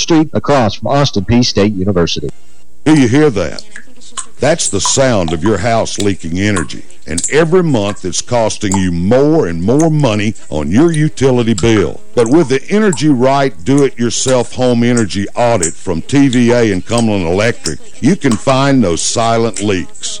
Street across from Austin Peay State University. Do you hear that? That's the sound of your house leaking energy. And every month it's costing you more and more money on your utility bill. But with the Energy Right Do-It-Yourself Home Energy Audit from TVA and Cumberland Electric, you can find those silent leaks.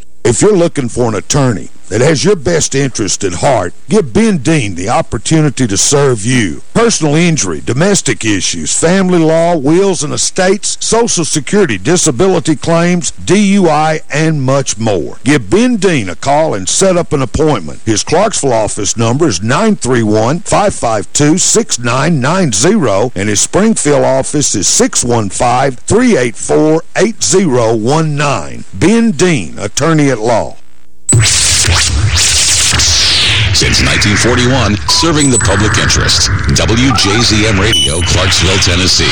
If you're looking for an attorney that has your best interest at heart, give Ben Dean the opportunity to serve you. Personal injury, domestic issues, family law, wills and estates, Social Security, disability claims, DUI, and much more. Give Ben Dean a call and set up an appointment. His Clarksville office number is 931-552-6990, and his Springfield office is 615-384-8019. Ben Dean, attorney at law. Since 1941, serving the public interest. WJZM Radio, Clarksville, Tennessee.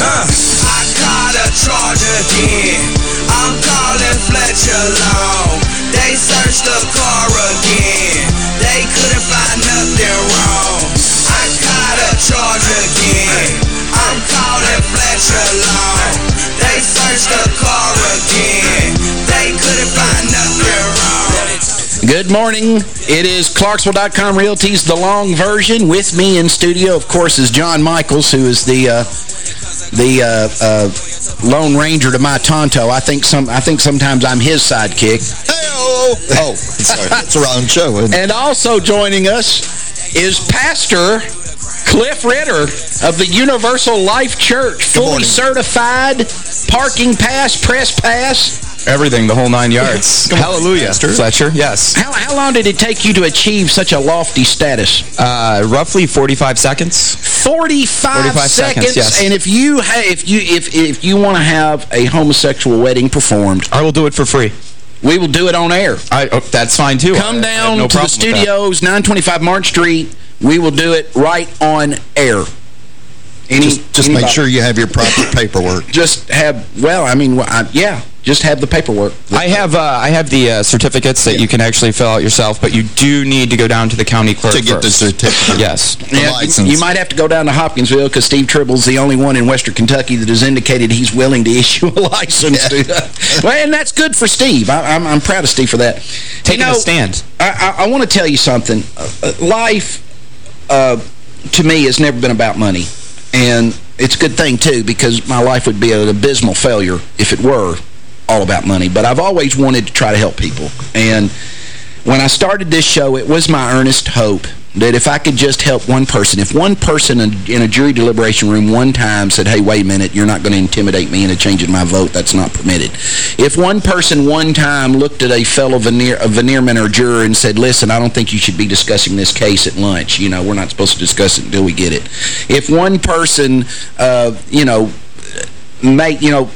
Uh, I caught a charge again. I'm calling Fletcher Long. They searched the car again. They couldn't find nothing wrong. I caught a charge again. I'm calling Fletcher Long. They searched the car again. They couldn't find nothing wrong. Good morning. It is Clarksville.com Realty's The Long Version. With me in studio, of course, is John Michaels, who is the uh, the uh, uh, Lone Ranger to my Tonto. I think some. I think sometimes I'm his sidekick. Oh, oh, sorry. That's the wrong show. And also joining us is Pastor Cliff Ritter of the Universal Life Church, fully certified, parking pass, press pass. Everything, the whole nine yards. Hallelujah, Fletcher. Yes. How, how long did it take you to achieve such a lofty status? Uh, roughly 45 seconds. 45, 45 seconds, yes. And if you if you if if you want to have a homosexual wedding performed, I will do it for free. We will do it on air. I, oh, that's fine, too. Come I, down I no to the studios, 925 March Street. We will do it right on air. Any, just just make sure you have your proper paperwork. Just have, well, I mean, I, yeah, just have the paperwork. I have uh, I have the uh, certificates that yeah. you can actually fill out yourself, but you do need to go down to the county clerk To get first. the certificate. yes. The yeah, license. You might have to go down to Hopkinsville because Steve Tribble's the only one in Western Kentucky that has indicated he's willing to issue a license. To, well, and that's good for Steve. I, am I'm, I'm proud of Steve for that. Taking you know, a stand. I, I, I want to tell you something. Uh, life, uh, to me, has never been about money. And it's a good thing, too, because my life would be an abysmal failure if it were all about money. But I've always wanted to try to help people. And when I started this show, it was my earnest hope that if I could just help one person, if one person in a jury deliberation room one time said, hey, wait a minute, you're not going to intimidate me into changing my vote, that's not permitted. If one person one time looked at a fellow venire, a venireman or juror and said, listen, I don't think you should be discussing this case at lunch. You know, we're not supposed to discuss it until we get it. If one person, uh, you know, make, you know,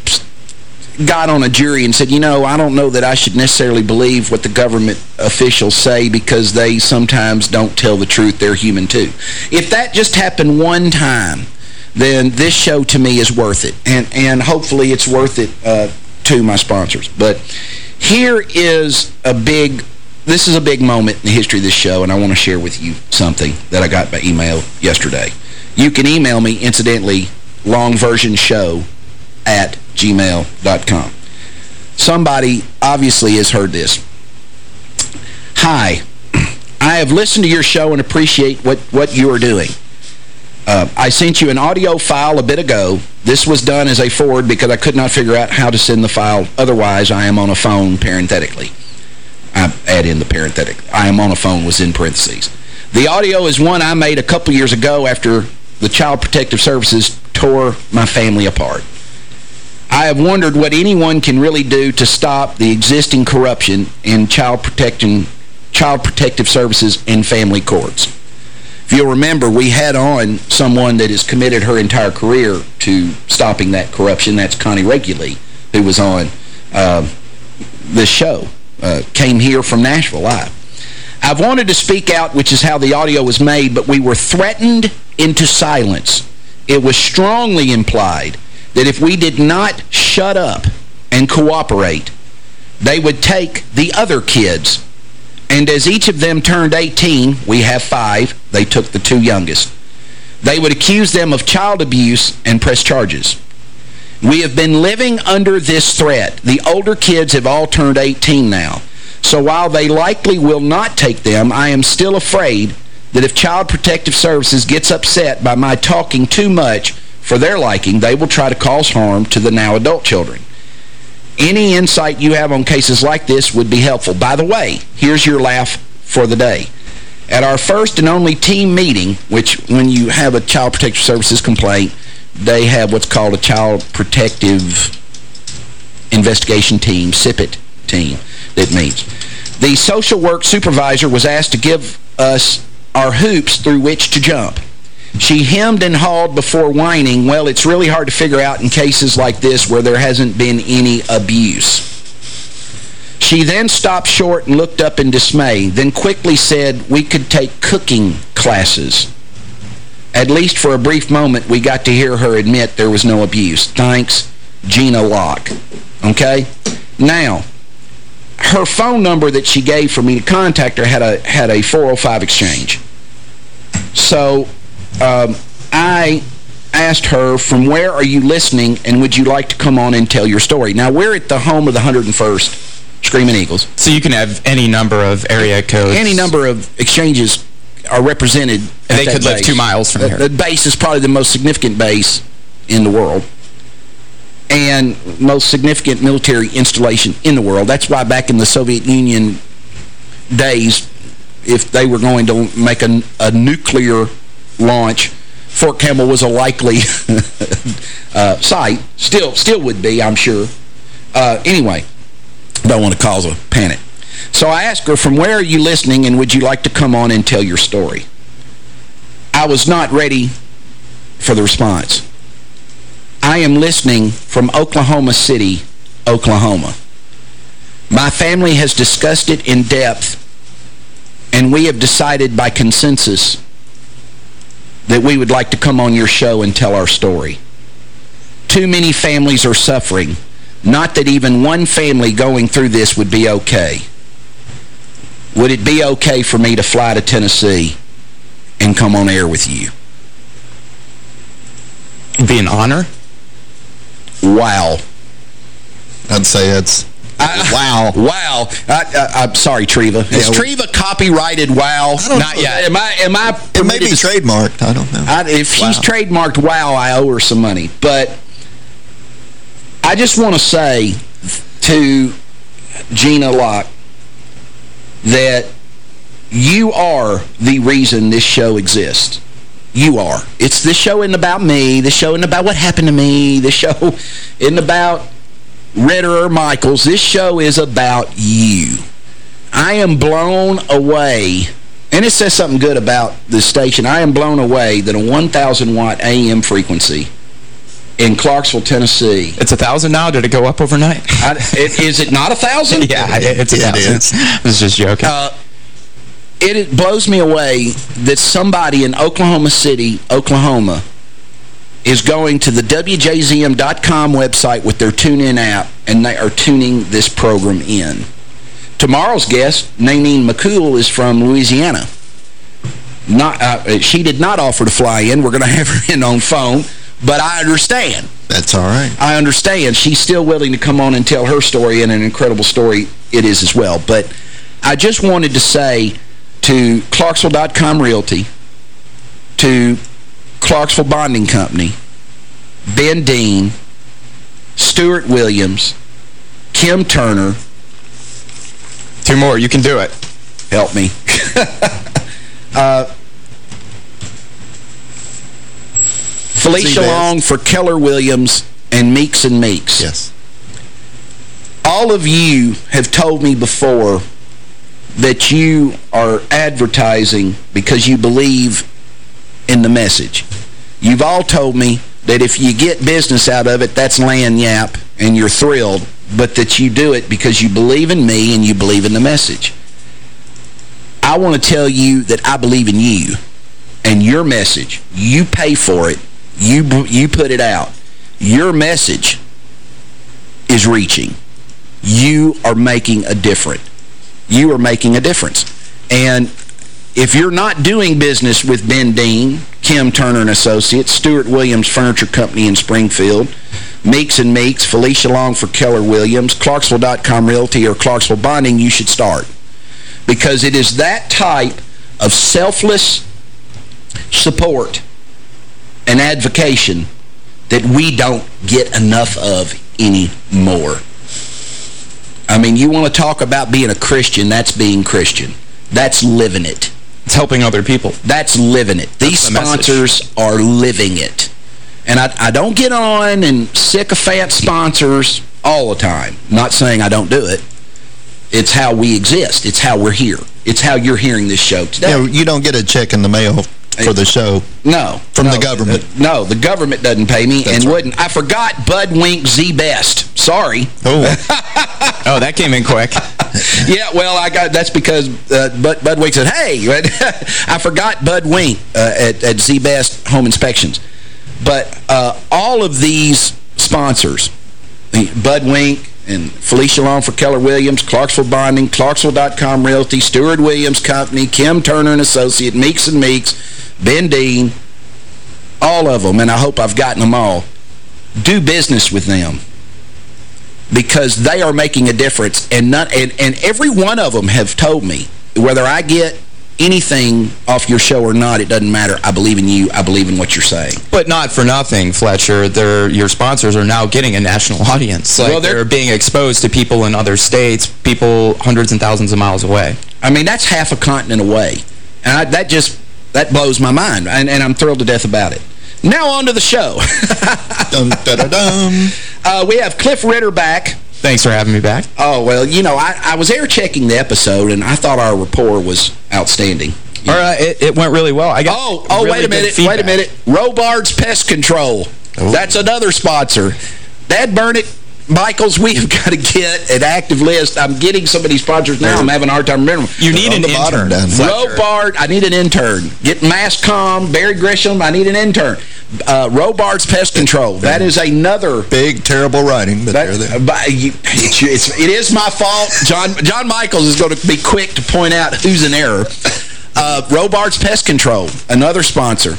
got on a jury and said, you know, I don't know that I should necessarily believe what the government officials say because they sometimes don't tell the truth. They're human too. If that just happened one time, then this show to me is worth it. And, and hopefully it's worth it uh, to my sponsors. But here is a big, this is a big moment in the history of this show, and I want to share with you something that I got by email yesterday. You can email me, incidentally, longversionshow at gmail.com. Somebody obviously has heard this. Hi, I have listened to your show and appreciate what, what you are doing. Uh, I sent you an audio file a bit ago. This was done as a forward because I could not figure out how to send the file. Otherwise, I am on a phone parenthetically. I add in the parenthetic. I am on a phone was in parentheses. The audio is one I made a couple years ago after the Child Protective Services tore my family apart. I have wondered what anyone can really do to stop the existing corruption in child protection, child protective services and family courts. If you'll remember, we had on someone that has committed her entire career to stopping that corruption. That's Connie Reguli, who was on uh, this show. uh, came here from Nashville live. I've wanted to speak out, which is how the audio was made, but we were threatened into silence. It was strongly implied that if we did not shut up and cooperate, they would take the other kids. And as each of them turned 18, we have five, they took the two youngest. They would accuse them of child abuse and press charges. We have been living under this threat. The older kids have all turned 18 now. So while they likely will not take them, I am still afraid that if Child Protective Services gets upset by my talking too much for their liking, they will try to cause harm to the now adult children. Any insight you have on cases like this would be helpful. By the way, here's your laugh for the day. At our first and only team meeting, which when you have a Child Protective Services complaint, they have what's called a Child Protective Investigation Team, CPIT team, that means. The social work supervisor was asked to give us our hoops through which to jump. She hemmed and hawed before whining, well, it's really hard to figure out in cases like this where there hasn't been any abuse. She then stopped short and looked up in dismay, then quickly said we could take cooking classes. At least for a brief moment, we got to hear her admit there was no abuse. Thanks, Gina Locke. Okay? Now, her phone number that she gave for me to contact her had a had a 405 exchange. So um, I asked her, from where are you listening, and would you like to come on and tell your story? Now, we're at the home of the 101st Screaming Eagles. So you can have any number of area codes? Any number of exchanges are represented They could live two miles from the, here. The base is probably the most significant base in the world and most significant military installation in the world. That's why back in the Soviet Union days, if they were going to make a, a nuclear launch, Fort Campbell was a likely uh, site. Still, still would be, I'm sure. Uh, anyway, don't want to cause a panic. So I asked her, from where are you listening, and would you like to come on and tell your story? I was not ready for the response. I am listening from Oklahoma City, Oklahoma. My family has discussed it in depth, and we have decided by consensus that we would like to come on your show and tell our story. Too many families are suffering. Not that even one family going through this would be okay. Would it be okay for me to fly to Tennessee and come on air with you? Be an honor? Wow. I'd say it's Uh, wow. Wow. I, I, am sorry, Treva. Is Yeah, Treva copyrighted wow? don't Not know. yet. Am I, am I It may be trademarked. I don't know. I, if she's Wow. trademarked wow, I owe her some money. But I just want to say to Gina Locke that you are the reason this show exists. You are. It's this show isn't about me. This show isn't about what happened to me. This show isn't about Ritter or Michaels. This show is about you. I am blown away, and it says something good about this station. I am blown away that a 1,000-watt AM frequency in Clarksville, Tennessee. It's a thousand now? Did it go up overnight? I, it, is it not a 1,000? yeah, it's a Yeah, it thousand. is. I was just joking. Uh, it, it blows me away that somebody in Oklahoma City, Oklahoma, is going to the WJZM.com website with their TuneIn app, and they are tuning this program in. Tomorrow's guest, Nanine McCool, is from Louisiana. Not, uh, she did not offer to fly in. We're going to have her in on phone, but I understand. That's all right. I understand. She's still willing to come on and tell her story, and an incredible story it is as well. But I just wanted to say to Clarksville.com Realty, to Clarksville Bonding Company, Ben Dean, Stuart Williams, Kim Turner, Two more. You can do it. help me. uh, Felicia Long for Keller Williams and Meeks and Meeks. Yes. all of you have told me before that you are advertising because you believe in the message. You've all told me that if you get business out of it, that's lagniappe, and you're thrilled but that you do it because you believe in me and you believe in the message. I want to tell you that I believe in you and your message. You pay for it. You, you put it out. Your message is reaching. You are making a difference. You are making a difference. And if you're not doing business with Ben Dean, Kim Turner and Associates, Stewart Williams Furniture Company in Springfield, Meeks and Meeks, Felicia Long for Keller Williams, Clarksville.com Realty, or Clarksville Bonding, you should start. Because it is that type of selfless support and advocation that we don't get enough of anymore. I mean, you want to talk about being a Christian, that's being Christian. That's living it. It's helping other people. That's living it. These the sponsors message. are living it. And I, I don't get on and sycophant sponsors all the time. Not saying I don't do it. It's how we exist. It's how we're here. It's how you're hearing this show today. Yeah, you don't get a check in the mail for the show. No. From no, the government. no, the government doesn't pay me That's and right. wouldn't. I forgot Bud Wink Z Best. Sorry. Oh, Oh, that came in quick. yeah, well, I got that's because uh, Bud, Bud Wink said, hey, I forgot Bud Wink uh, at, at Z-Best Home Inspections. But uh, all of these sponsors, the Bud Wink and Felicia Long for Keller Williams, Clarksville Bonding, Clarksville.com Realty, Stewart Williams Company, Kim Turner and Associate, Meeks and Meeks, Ben Dean, all of them, and I hope I've gotten them all, do business with them because they are making a difference. And, not, and, and every one of them have told me, whether I get anything off your show or not, it doesn't matter. I believe in you. I believe in what you're saying. But not for nothing, Fletcher. They're, your sponsors are now getting a national audience. Like Well, they're- they're being exposed to people in other states, people hundreds and thousands of miles away. I mean, that's half a continent away. And I, that just, that blows my mind. And, and I'm thrilled to death about it. Now on to the show. dum, da, da, dum. uh, we have Cliff Ritter back. Thanks for having me back. Oh, well, you know, I, I was air checking the episode, and I thought our rapport was outstanding. All right, it, it went really well. I got Oh, oh, really wait a minute, wait a minute. Robards Pest Control. Oh. That's another sponsor. Dad Burnett, Michaels, we have got to get an active list. I'm getting some of these sponsors now. I'm having a hard time remembering. You need an the intern. Fletcher. I need an intern. Get Masscom, Barry Grisham, I need an intern. Uh, Robards Pest Control. That is another... Big, terrible writing, but That, there. but you, it's, it's, it is my fault. John John Michaels is going to be quick to point out who's in error. Uh, Robards Pest Control, another sponsor.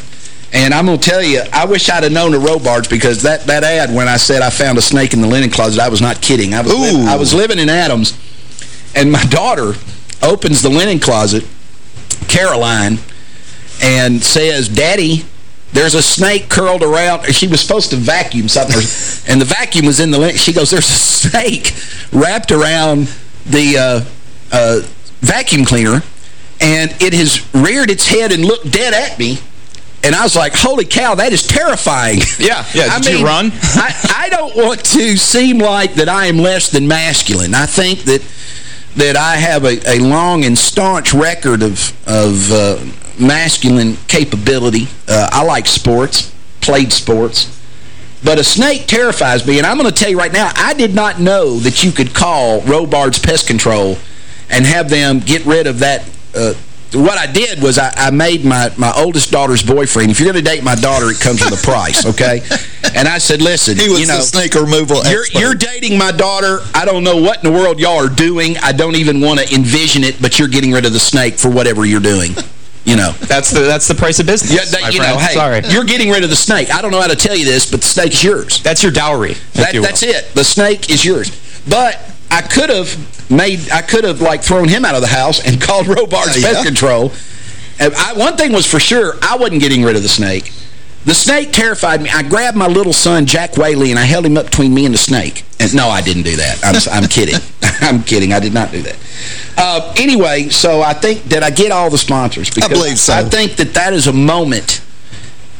And I'm going to tell you, I wish I'd have known the Robards because that, that ad when I said I found a snake in the linen closet, I was not kidding. I was, li-. I was living in Adams, and my daughter opens the linen closet, Caroline, and says, Daddy, there's a snake curled around. She was supposed to vacuum something, and the vacuum was in the linen. She goes, there's a snake wrapped around the uh, uh, vacuum cleaner, and it has reared its head and looked dead at me. And I was like, holy cow, that is terrifying. Yeah, yeah. I Did you run? I, I don't want to seem like that I am less than masculine. I think that that I have a, a long and staunch record of, of uh, masculine capability. Uh, I like sports, played sports. But a snake terrifies me, and I'm going to tell you right now, I did not know that you could call Robards Pest Control and have them get rid of that. Uh, what I did was I, I made my, my oldest daughter's boyfriend, if you're going to date my daughter, it comes with a price, okay? And I said, listen, He was you know, the snake removal you're, you're dating my daughter. I don't know what in the world y'all are doing. I don't even want to envision it, but you're getting rid of the snake for whatever you're doing. You know. That's the that's the price of business. Yeah, that- you friend. know, hey, Sorry. you're getting rid of the snake. I don't know how to tell you this, but the snake is yours. That's your dowry. That, you that's it. The snake is yours. But I could have made, I could have like thrown him out of the house and called Robards yeah. Pest Control. And I, one thing was for sure, I wasn't getting rid of the snake. The snake terrified me. I grabbed my little son, Jack Whaley, and I held him up between me and the snake. And no, I didn't do that. I'm, I'm kidding. I'm kidding. I did not do that. Uh, anyway, so I think, did I get all the sponsors? Because believe so. I think that that is a moment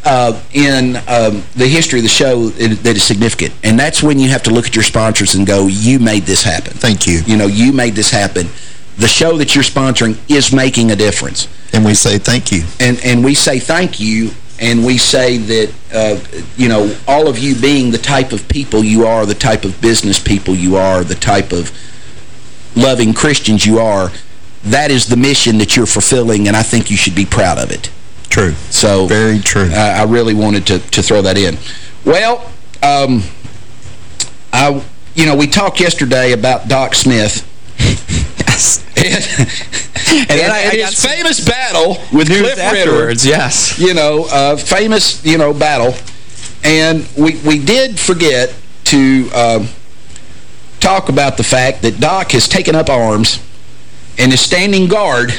uh, in um, the history of the show that is significant. And that's when you have to look at your sponsors and go, you made this happen. Thank you. You know, you made this happen. The show that you're sponsoring is making a difference. And we say thank you. And, and we say thank you and we say that, uh, you know, all of you being the type of people you are, the type of business people you are, the type of loving Christians you are, that is the mission that you're fulfilling, and I think you should be proud of it. True. So Very true. Uh, I really wanted to, to throw that in. Well, um, I, you know, we talked yesterday about Doc Smith. Yes. and, And then I- and I his some famous battle with News Cliff Ritter. yes. You know, uh, famous, you know, battle. And we, we did forget to uh, talk about the fact that Doc has taken up arms and is standing guard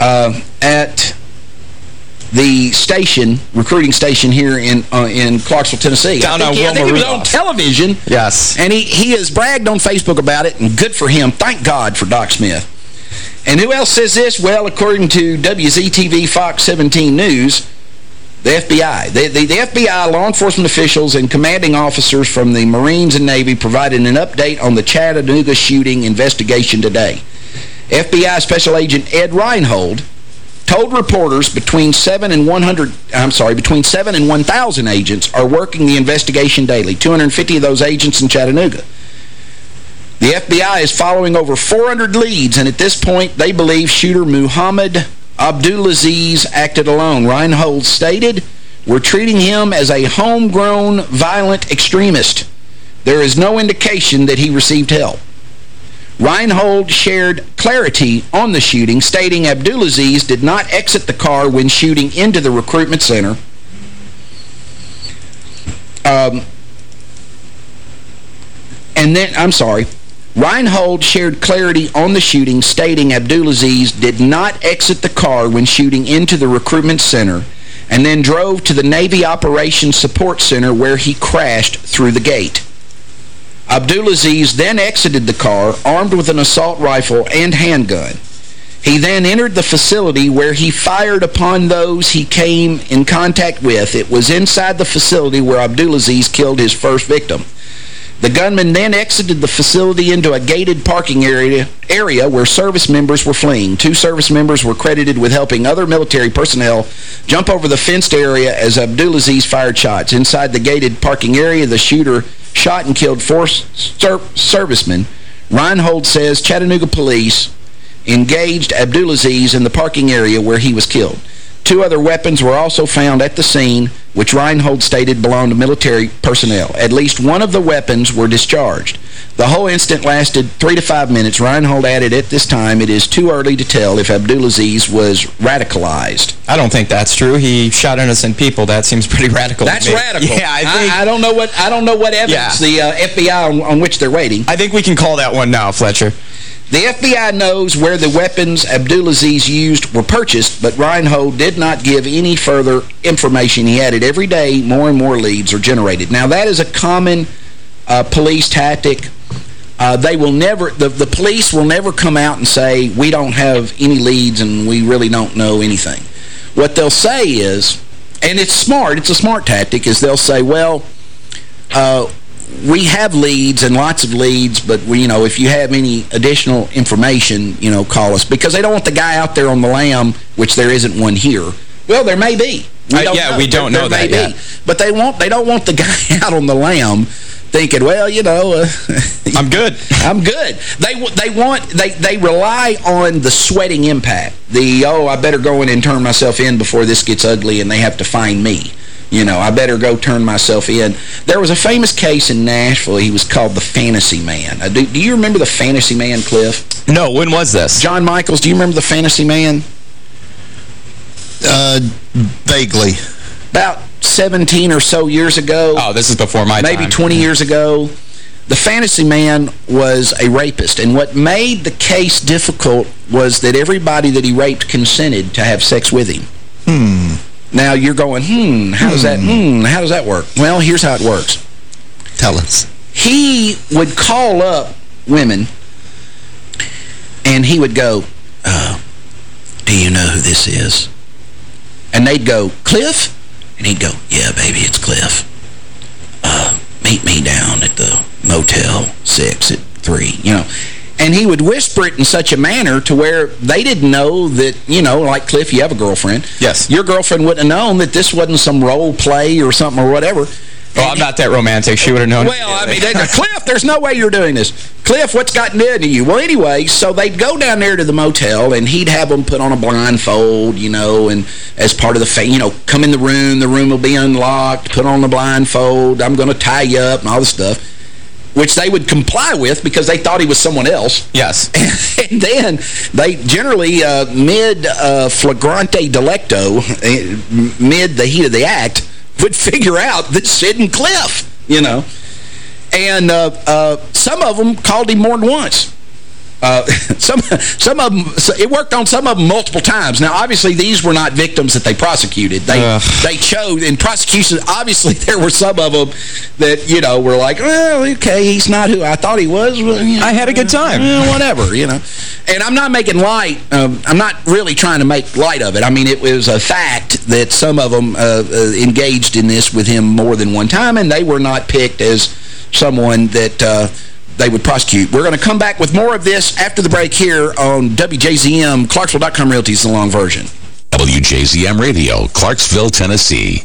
uh, at the station, recruiting station here in uh, in Clarksville, Tennessee. Down I think, he, I think he was on television. Yes. And he, he has bragged on Facebook about it, and good for him. Thank God for Doc Smith. And who else says this? Well, according to WZTV Fox 17 News, the FBI. The, the, the FBI, law enforcement officials, and commanding officers from the Marines and Navy provided an update on the Chattanooga shooting investigation today. FBI Special Agent Ed Reinhold told reporters between 7 and 100 I'm sorry between 7 and 1,000 agents are working the investigation daily 250 of those agents in Chattanooga. The FBI is following over 400 leads and at this point they believe shooter Muhammad Abdulazeez acted alone. Reinhold stated we're treating him as a homegrown violent extremist. There is no indication that he received help Reinhold shared clarity on the shooting, stating Abdulazeez did not exit the car when shooting into the recruitment center. Um, and then, I'm sorry, Reinhold shared clarity on the shooting, stating Abdulazeez did not exit the car when shooting into the recruitment center and then drove to the Navy Operations Support Center where he crashed through the gate. Abdulazeez then exited the car, armed with an assault rifle and handgun. He then entered the facility where he fired upon those he came in contact with. It was inside the facility where Abdulazeez killed his first victim. The gunman then exited the facility into a gated parking area, area where service members were fleeing. Two service members were credited with helping other military personnel jump over the fenced area as Abdulazeez fired shots. Inside the gated parking area, the shooter shot and killed four ser servicemen. Reinhold says Chattanooga police engaged Abdulazeez in the parking area where he was killed. Two other weapons were also found at the scene, which Reinhold stated belonged to military personnel. At least one of the weapons were discharged. The whole incident lasted three to five minutes. Reinhold added, at this time, it is too early to tell if Abdulazeez was radicalized. I don't think that's true. He shot innocent people. That seems pretty radical That's radical. Yeah, I think... I, don't know what I don't know what evidence Yeah. the uh, FBI on, on which they're waiting. I think we can call that one now, Fletcher. The FBI knows where the weapons Abdulazeez used were purchased, but Reinhold did not give any further information. He added, every day more and more leads are generated. Now, that is a common uh, police tactic. Uh, they will never, the, the police will never come out and say, we don't have any leads and we really don't know anything. What they'll say is, and it's smart, it's a smart tactic, is they'll say, well, uh, we have leads and lots of leads, but, we, you know, if you have any additional information, you know, call us. Because they don't want the guy out there on the lam, which there isn't one here. Well, there may be. Uh, yeah, we don't There- know there that may be. But they, want, they don't want the guy out on the lam thinking, well, you know... Uh, I'm good. I'm good. They they want they they rely on the sweating impact. The oh, I better go in and turn myself in before this gets ugly and they have to find me. You know, I better go turn myself in. There was a famous case in Nashville. He was called the Fantasy Man. Uh, do, do you remember the Fantasy Man, Cliff? No, when was this? John Michaels, do you remember the Fantasy Man? Uh, vaguely. About 17 or so years ago. Oh, this is before my maybe time. 20 years ago. The fantasy man was a rapist, and what made the case difficult was that everybody that he raped consented to have sex with him. Hmm. Now you're going, hmm, how does that, hmm, how does that work? Well, here's how it works. Tell us. He would call up women, and he would go, uh, do you know who this is? And they'd go, Cliff? And he'd go, yeah, baby, it's Cliff. Uh, meet me down at the Motel 6 at 3. You know, And he would whisper it in such a manner to where they didn't know that, you know, like Cliff, you have a girlfriend. Yes. Your girlfriend wouldn't have known that this wasn't some role play or something or whatever. Well, I'm not that romantic. She would have known. Well, I mean, Cliff, there's no way you're doing this. Cliff, what's gotten into you? Well, anyway, so they'd go down there to the motel, and he'd have them put on a blindfold, you know, and as part of the, you know, come in the room, the room will be unlocked, put on the blindfold, I'm going to tie you up and all this stuff, which they would comply with because they thought he was someone else. Yes. and then they generally, uh, mid uh, flagrante delicto, uh, mid the heat of the act, would figure out Sid and Cliff, you know. And uh, uh, some of them called him more than once. Uh, some some of them, it worked on some of them multiple times. Now, obviously, these were not victims that they prosecuted. They Ugh. they chose, in prosecution, obviously, there were some of them that, you know, were like, well, okay, he's not who I thought he was. Well, you know, I had a good time. well, whatever, you know. And I'm not making light, um, I'm not really trying to make light of it. I mean, it was a fact that some of them uh, uh, engaged in this with him more than one time, and they were not picked as someone that uh, they would prosecute. We're going to come back with more of this after the break here on WJZM, Clarksville.com Realty's the long version. WJZM Radio, Clarksville, Tennessee.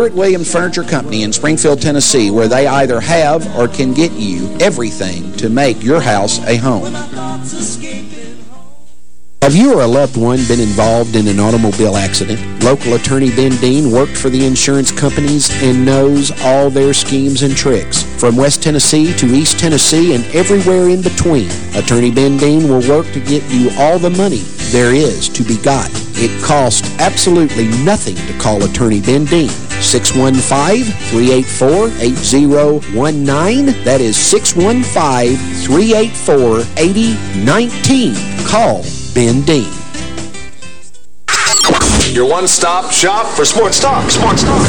Stewart Williams Furniture Company in Springfield, Tennessee, where they either have or can get you everything to make your house a home. Have you or a loved one been involved in an automobile accident? Local attorney Ben Dean worked for the insurance companies and knows all their schemes and tricks. From West Tennessee to East Tennessee and everywhere in between, Attorney Ben Dean will work to get you all the money there is to be got. It costs absolutely nothing to call Attorney Ben Dean. 615-384-8019. That is 615-384-8019. Call Ben Dean. Your one-stop shop for sports talk. Sports talk.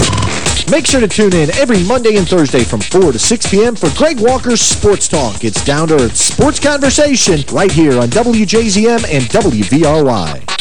Make sure to tune in every Monday and Thursday from 4 to 6 p.m. for Greg Walker's Sports Talk. It's down to earth sports conversation right here on WJZM and WVRY.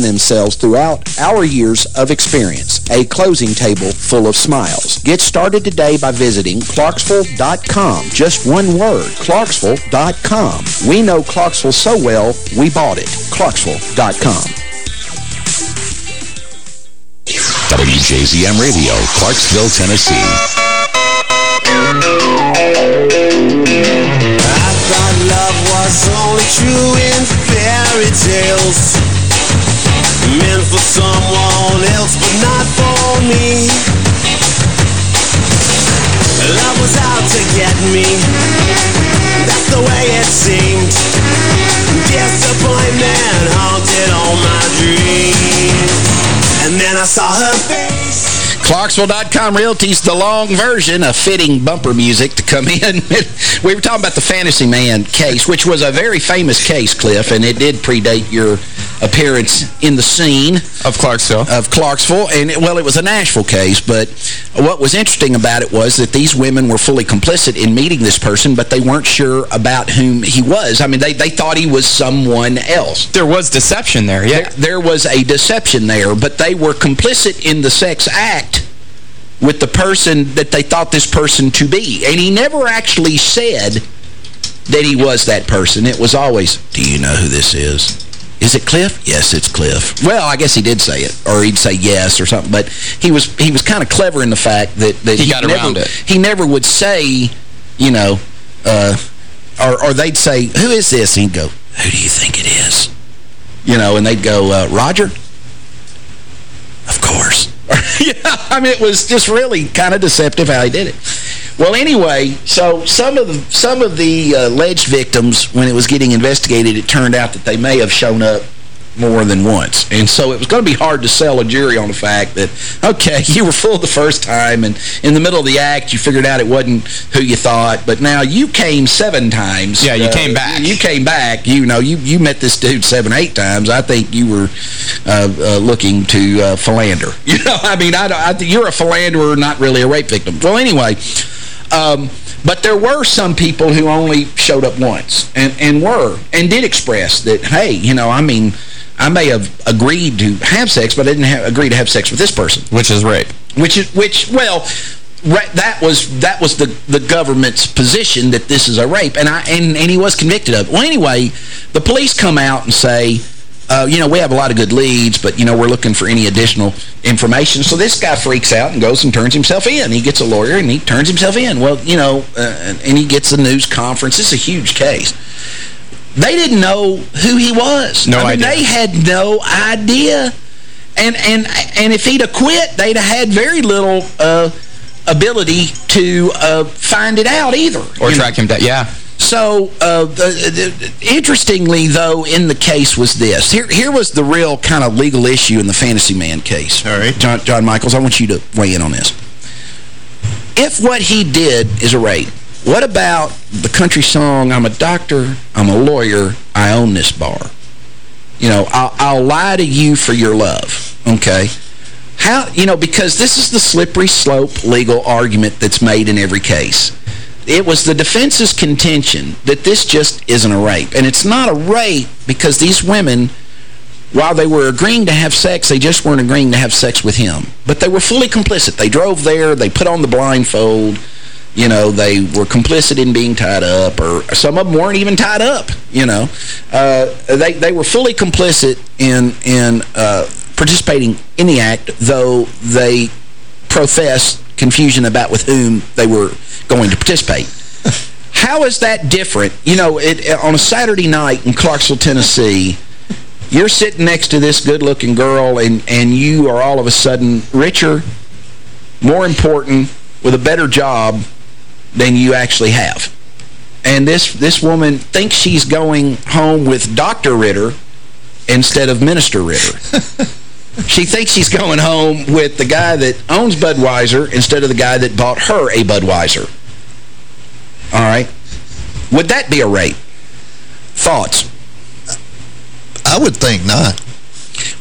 themselves throughout our years of experience. A closing table full of smiles. Get started today by visiting Clarksville.com. Just one word, Clarksville.com. We know Clarksville so well, we bought it. Clarksville.com. WJZM Radio, Clarksville, Tennessee. I thought love was only true in fairy tales. Meant for someone else, but not for me. Love was out to get me. That's the way it seemed. Disappointment haunted all my dreams. And then I saw her face. Clarksville.com Realty's the long version, of fitting bumper music to come in. we were talking about the Fantasy Man case, which was a very famous case, Cliff, and it did predate your appearance in the scene. Of Clarksville. Of Clarksville. And, it, well, it was a Nashville case, but what was interesting about it was that these women were fully complicit in meeting this person, but they weren't sure about whom he was. I mean, they, they thought he was someone else. There was deception there, yeah. There, there was a deception there, but they were complicit in the sex act with the person that they thought this person to be. And he never actually said that he was that person. It was always, do you know who this is? Is it Cliff? Yes, it's Cliff. Well, I guess he did say it, or he'd say yes or something. But he was he was kind of clever in the fact that, that he, he got never, around it. He never would say, you know, uh, or, or they'd say, who is this? And he'd go, who do you think it is? You know, and they'd go, uh, Roger? Of course. yeah, I mean, it was just really kind of deceptive how he did it. Well, anyway, so some of the some of the uh, alleged victims, when it was getting investigated, it turned out that they may have shown up more than once. And so it was going to be hard to sell a jury on the fact that, okay, you were fooled the first time, and in the middle of the act, you figured out it wasn't who you thought, but now you came seven times. Yeah, you uh, came back. You came back. You know, you, you met this dude seven, eight times. I think you were uh, uh, looking to uh, philander. You know, I mean, I, I, you're a philanderer, not really a rape victim. Well, anyway... Um, but there were some people who only showed up once and, and were, and did express that, hey, you know, I mean, I may have agreed to have sex, but I didn't have, agree to have sex with this person. Which is rape. Which is, which, well, that was that was the the government's position that this is a rape and I and and he was convicted of it. Well anyway the police come out and say uh, you know, we have a lot of good leads, but, you know, we're looking for any additional information. So this guy freaks out and goes and turns himself in. He gets a lawyer and he turns himself in. Well, you know, uh, and he gets a news conference. It's a huge case. They didn't know who he was. No I mean, idea. They had no idea. And, and, and if he'd have quit, they'd have had very little uh, ability to uh, find it out either. Or track know? him down, yeah. So, uh, the, the, interestingly, though, in the case was this. Here here was the real kind of legal issue in the Fantasy Man case. All right. John, John Michaels, I want you to weigh in on this. If what he did is a rape, what about the country song, I'm a doctor, I'm a lawyer, I own this bar? You know, I'll, I'll lie to you for your love, okay? How, you know, because this is the slippery slope legal argument that's made in every case it was the defense's contention that this just isn't a rape. And it's not a rape because these women, while they were agreeing to have sex, they just weren't agreeing to have sex with him. But they were fully complicit. They drove there, they put on the blindfold, you know, they were complicit in being tied up, or some of them weren't even tied up, you know. Uh, they, they were fully complicit in, in uh, participating in the act, though they professed confusion about with whom they were going to participate. How is that different? You know, it, on a Saturday night in Clarksville, Tennessee, you're sitting next to this good-looking girl, and, and you are all of a sudden richer, more important, with a better job than you actually have. And this, this woman thinks she's going home with Dr. Ritter instead of Minister Ritter. she thinks she's going home with the guy that owns Budweiser instead of the guy that bought her a Budweiser. All right? Would that be a rape? Thoughts? I would think not.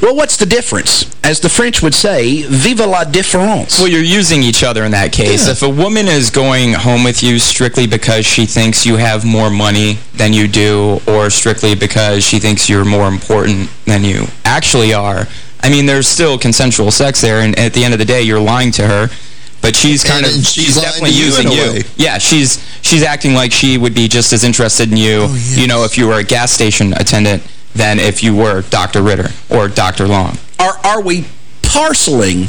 Well, what's the difference? As the French would say, vive la différence. Well, you're using each other in that case. Yeah. If a woman is going home with you strictly because she thinks you have more money than you do, or strictly because she thinks you're more important than you actually are, I mean, there's still consensual sex there, and at the end of the day, you're lying to her. But she's kind and of she's, she's definitely you using you. Way. Yeah, she's she's acting like she would be just as interested in you, oh, yes. you know, if you were a gas station attendant than if you were Dr. Ritter or Dr. Long. Are are we parceling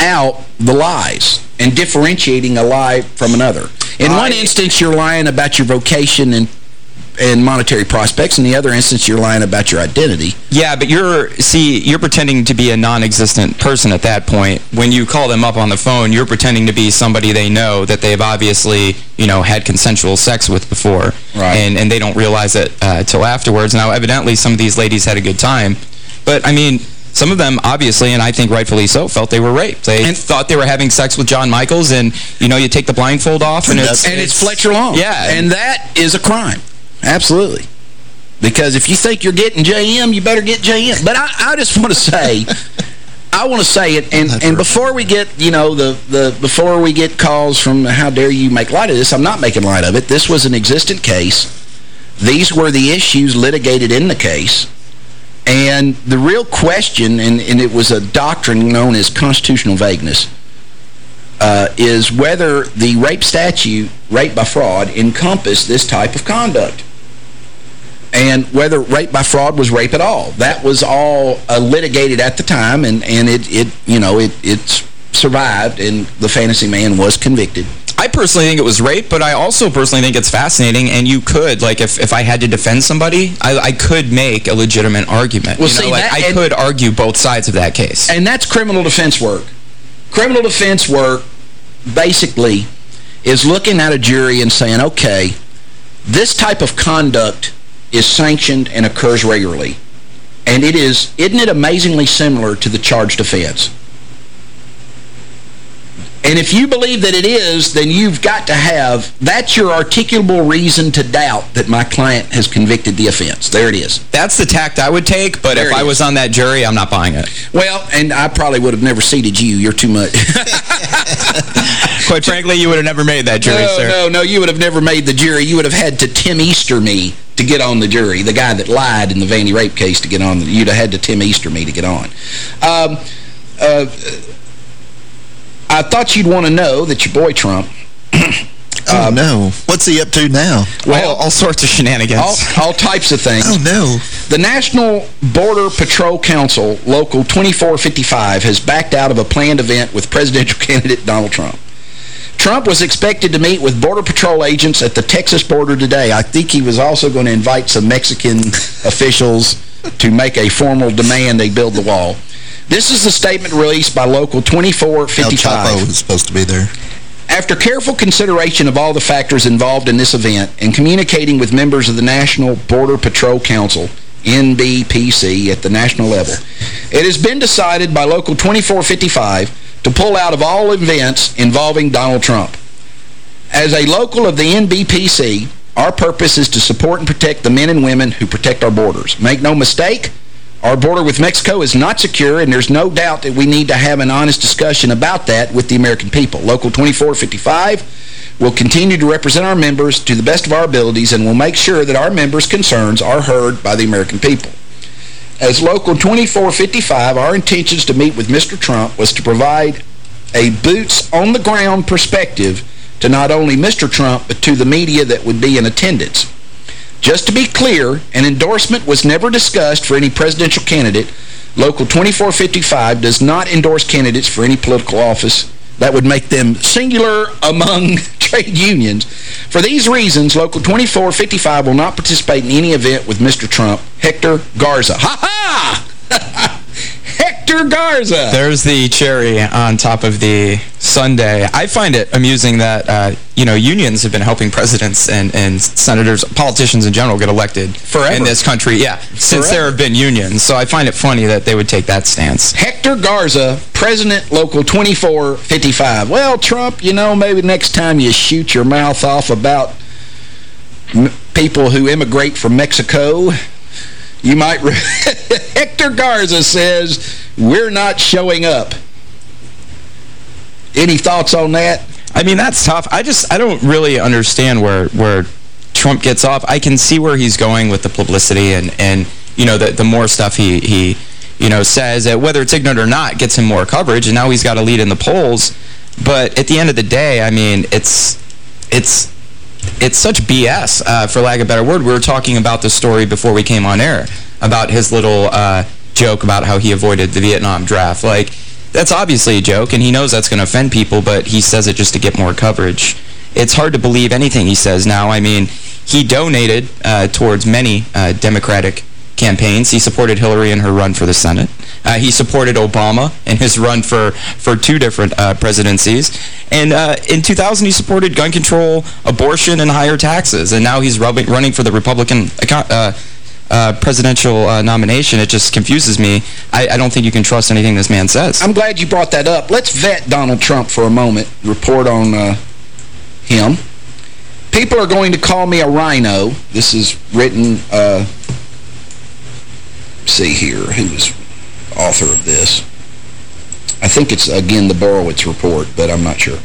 out the lies and differentiating a lie from another? In I, one instance, you're lying about your vocation and and monetary prospects. In the other instance, you're lying about your identity. Yeah, but you're, see, you're pretending to be a non-existent person at that point. When you call them up on the phone, you're pretending to be somebody they know that they've obviously, you know, had consensual sex with before. Right. And, and they don't realize it uh, till afterwards. Now, evidently, some of these ladies had a good time. But, I mean, some of them, obviously, and I think rightfully so, felt they were raped. They and thought they were having sex with John Michaels, and, you know, you take the blindfold off, and, it's, and it's, Fletcher Long. Yeah. And that is a crime. Absolutely. Because if you think you're getting JM, you better get JM. But I, I just want to say... I want to say it, and, and before we get, you know, the, the before we get calls from how dare you make light of this, I'm not making light of it. This was an existent case. These were the issues litigated in the case. And the real question, and, and it was a doctrine known as constitutional vagueness, uh, is whether the rape statute, rape by fraud, encompassed this type of conduct. And whether rape by fraud was rape at all. That was all uh, litigated at the time, and, and it, it, you know, it, it survived, and the fantasy man was convicted. I personally think it was rape, but I also personally think it's fascinating, and you could, like, if, if I had to defend somebody, I, I could make a legitimate argument. Well, you see, know, like, that, I could argue both sides of that case. And that's criminal defense work. Criminal defense work, basically, is looking at a jury and saying, okay, this type of conduct is sanctioned and occurs regularly. And it is, isn't it amazingly similar to the charged offense? And if you believe that it is, then you've got to have, that's your articulable reason to doubt that my client has convicted the offense. There it is. That's the tact I would take, but there if I is. was on that jury, I'm not buying it. Well, and I probably would have never seated you. You're too much. Quite frankly, you would have never made that jury, no, sir. No, no, you would have never made the jury. You would have had to Tim Easter me to get on the jury. The guy that lied in the Vandy rape case to get on. The, you'd have had to Tim Easter me to get on. Um, uh, I thought you'd want to know that your boy Trump... oh, um, no. What's he up to now? Well, all, all sorts of shenanigans. All, all, types of things. Oh, no. The National Border Patrol Council, Local 2455, has backed out of a planned event with presidential candidate Donald Trump. Trump was expected to meet with Border Patrol agents at the Texas border today. I think he was also going to invite some Mexican officials to make a formal demand they build the wall. This is the statement released by Local 2455. El Chapo was supposed to be there. After careful consideration of all the factors involved in this event and communicating with members of the National Border Patrol Council, NBPC, at the national level, it has been decided by Local 2455 to pull out of all events involving Donald Trump. As a local of the NBPC, our purpose is to support and protect the men and women who protect our borders. Make no mistake, our border with Mexico is not secure, and there's no doubt that we need to have an honest discussion about that with the American people. Local 2455 will continue to represent our members to the best of our abilities and will make sure that our members' concerns are heard by the American people. As Local 2455, our intentions to meet with Mr. Trump was to provide a boots-on-the-ground perspective to not only Mr. Trump, but to the media that would be in attendance. Just to be clear, an endorsement was never discussed for any presidential candidate. Local 2455 does not endorse candidates for any political office. That would make them singular among trade unions. For these reasons, Local 2455 will not participate in any event with Mr. Trump. Hector Garza. Ha-ha! Hector Garza. There's the cherry on top of the Sunday. I find it amusing that, uh, you know, unions have been helping presidents and, and senators, politicians in general, get elected Forever. in this country. Yeah, Forever. since there have been unions. So I find it funny that they would take that stance. Hector Garza, President Local 2455. Well, Trump, you know, maybe next time you shoot your mouth off about people who immigrate from Mexico you might... Hector Garza says, we're not showing up. Any thoughts on that? I mean, that's tough. I just, I don't really understand where, where Trump gets off. I can see where he's going with the publicity and, and you know, the, the more stuff he, he, you know, says, that whether it's ignorant or not, gets him more coverage, and now he's got a lead in the polls. But at the end of the day, I mean, it's, it's, it's such BS, uh, for lack of a better word. We were talking about the story before we came on air about his little uh, joke about how he avoided the Vietnam draft. Like, that's obviously a joke, and he knows that's going to offend people, but he says it just to get more coverage. It's hard to believe anything he says now. I mean, he donated uh, towards many uh, Democratic campaigns. He supported Hillary in her run for the Senate. Uh, he supported Obama in his run for, for two different uh, presidencies. And uh, in 2000, he supported gun control, abortion, and higher taxes. And now he's rubbing, running for the Republican uh, uh, presidential uh, nomination. It just confuses me. I, I, don't think you can trust anything this man says. I'm glad you brought that up. Let's vet Donald Trump for a moment, report on him. People are going to call me a rhino. This is written, see here, who is author of this? I think it's, again, the Borowitz report, but I'm not sure.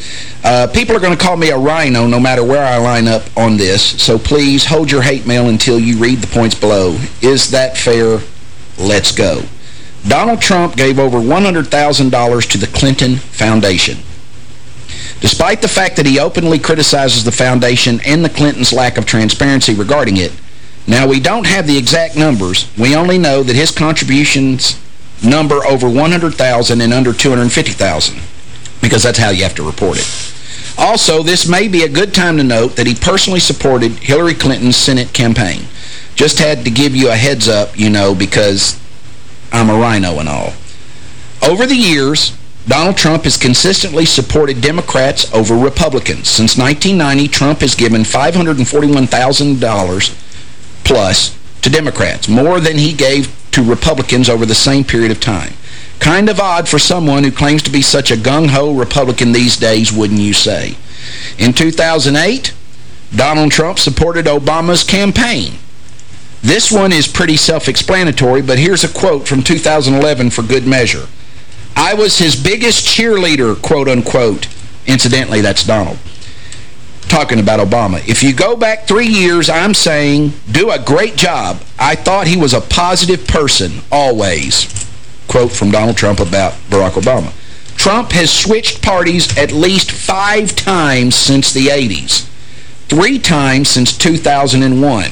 Uh, people are going to call me a rhino no matter where I line up on this, so please hold your hate mail until you read the points below. Is that fair? Let's go. Donald Trump gave over $100,000 to the Clinton Foundation. Despite the fact that he openly criticizes the foundation and the Clintons' lack of transparency regarding it, now we don't have the exact numbers. We only know that his contributions number over 100,000 and under 250,000 because that's how you have to report it. Also, this may be a good time to note that he personally supported Hillary Clinton's Senate campaign. Just had to give you a heads up, you know, because I'm a rhino and all. Over the years, Donald Trump has consistently supported Democrats over Republicans. Since 1990, Trump has given $541,000 plus to Democrats, more than he gave to Republicans over the same period of time. Kind of odd for someone who claims to be such a gung-ho Republican these days, wouldn't you say? In 2008, Donald Trump supported Obama's campaign. This one is pretty self-explanatory, but here's a quote from 2011 for good measure. I was his biggest cheerleader, quote-unquote. Incidentally, that's Donald talking about Obama. If you go back three years, I'm saying do a great job. I thought he was a positive person, always. Quote from Donald Trump about Barack Obama. Trump has switched parties at least five times since the 80s. Three times since 2001.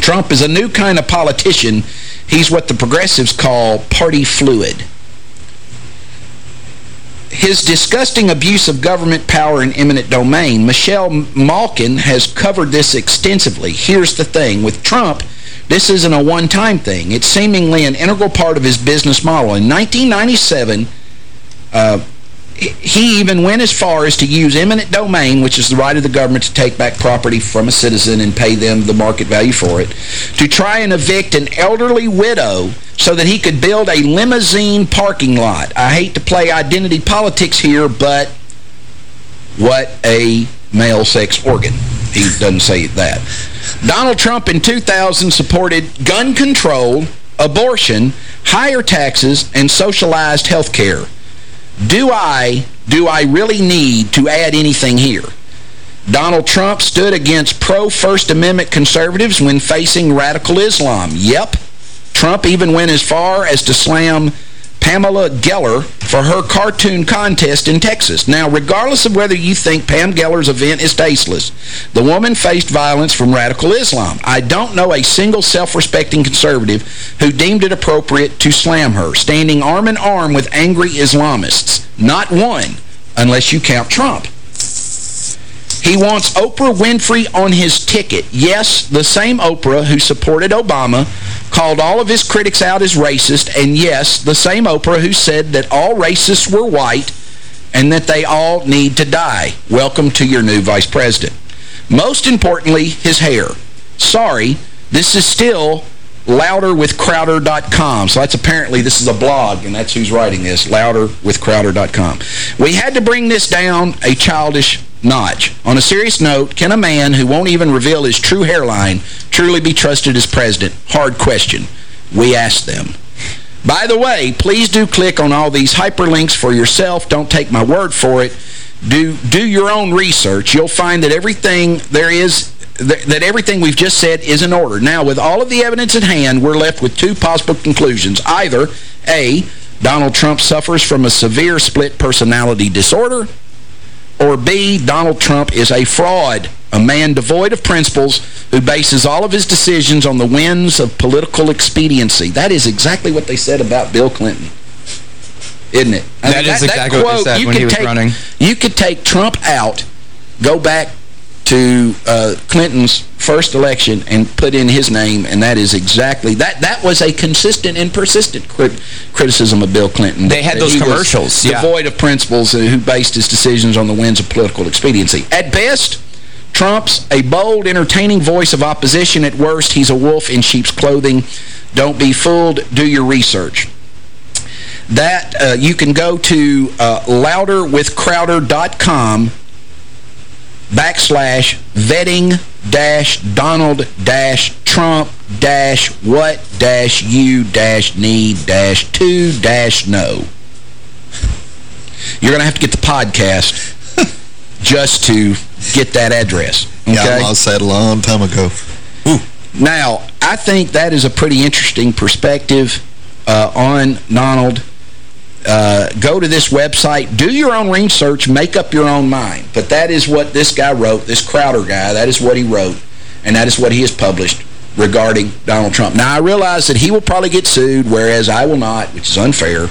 Trump is a new kind of politician. He's what the progressives call party fluid his disgusting abuse of government power and eminent domain, Michelle Malkin has covered this extensively. Here's the thing. With Trump, this isn't a one-time thing. It's seemingly an integral part of his business model. In 1997, uh, he even went as far as to use eminent domain, which is the right of the government to take back property from a citizen and pay them the market value for it, to try and evict an elderly widow so that he could build a limousine parking lot. I hate to play identity politics here, but what a male sex organ. He doesn't say that. Donald Trump in 2000 supported gun control, abortion, higher taxes, and socialized health care. Do I, do I really need to add anything here? Donald Trump stood against pro-First Amendment conservatives when facing radical Islam. Yep. Trump even went as far as to slam Pamela Geller for her cartoon contest in Texas. Now, regardless of whether you think Pam Geller's event is tasteless, the woman faced violence from radical Islam. I don't know a single self-respecting conservative who deemed it appropriate to slam her, standing arm in arm with angry Islamists. Not one, unless you count Trump. He wants Oprah Winfrey on his ticket. Yes, the same Oprah who supported Obama, called all of his critics out as racist, and yes, the same Oprah who said that all racists were white and that they all need to die. Welcome to your new vice president. Most importantly, his hair. Sorry, this is still louderwithcrowder.com. So that's apparently, this is a blog, and that's who's writing this, louderwithcrowder.com. We had to bring this down a childish notch. On a serious note, can a man who won't even reveal his true hairline truly be trusted as president? Hard question. We asked them. By the way, please do click on all these hyperlinks for yourself. Don't take my word for it. Do, do your own research. You'll find that everything there is that everything we've just said is in order. Now, with all of the evidence at hand, we're left with two possible conclusions. Either, A, Donald Trump suffers from a severe split personality disorder, or B, Donald Trump is a fraud, a man devoid of principles who bases all of his decisions on the winds of political expediency. That is exactly what they said about Bill Clinton. Isn't it? I that mean, is that, exactly that quote, what they said when he was take, running. You could take Trump out, go back to uh, Clinton's first election and put in his name, and that is exactly, that That was a consistent and persistent crit criticism of Bill Clinton. They had those commercials, yeah. devoid of principles uh, who based his decisions on the winds of political expediency. At best, Trump's a bold, entertaining voice of opposition. At worst, he's a wolf in sheep's clothing. Don't be fooled. Do your research. That uh, you can go to uh, louderwithcrowder.com backslash vetting dash Donald dash Trump dash what dash you dash need dash two dash no. You're going to have to get the podcast just to get that address. Okay? Yeah, I lost that a long time ago. Ooh. Now, I think that is a pretty interesting perspective uh, on Donald. Uh, go to this website, do your own research, make up your own mind. But that is what this guy wrote, this Crowder guy, that is what he wrote, and that is what he has published regarding Donald Trump. Now, I realize that he will probably get sued, whereas I will not, which is unfair.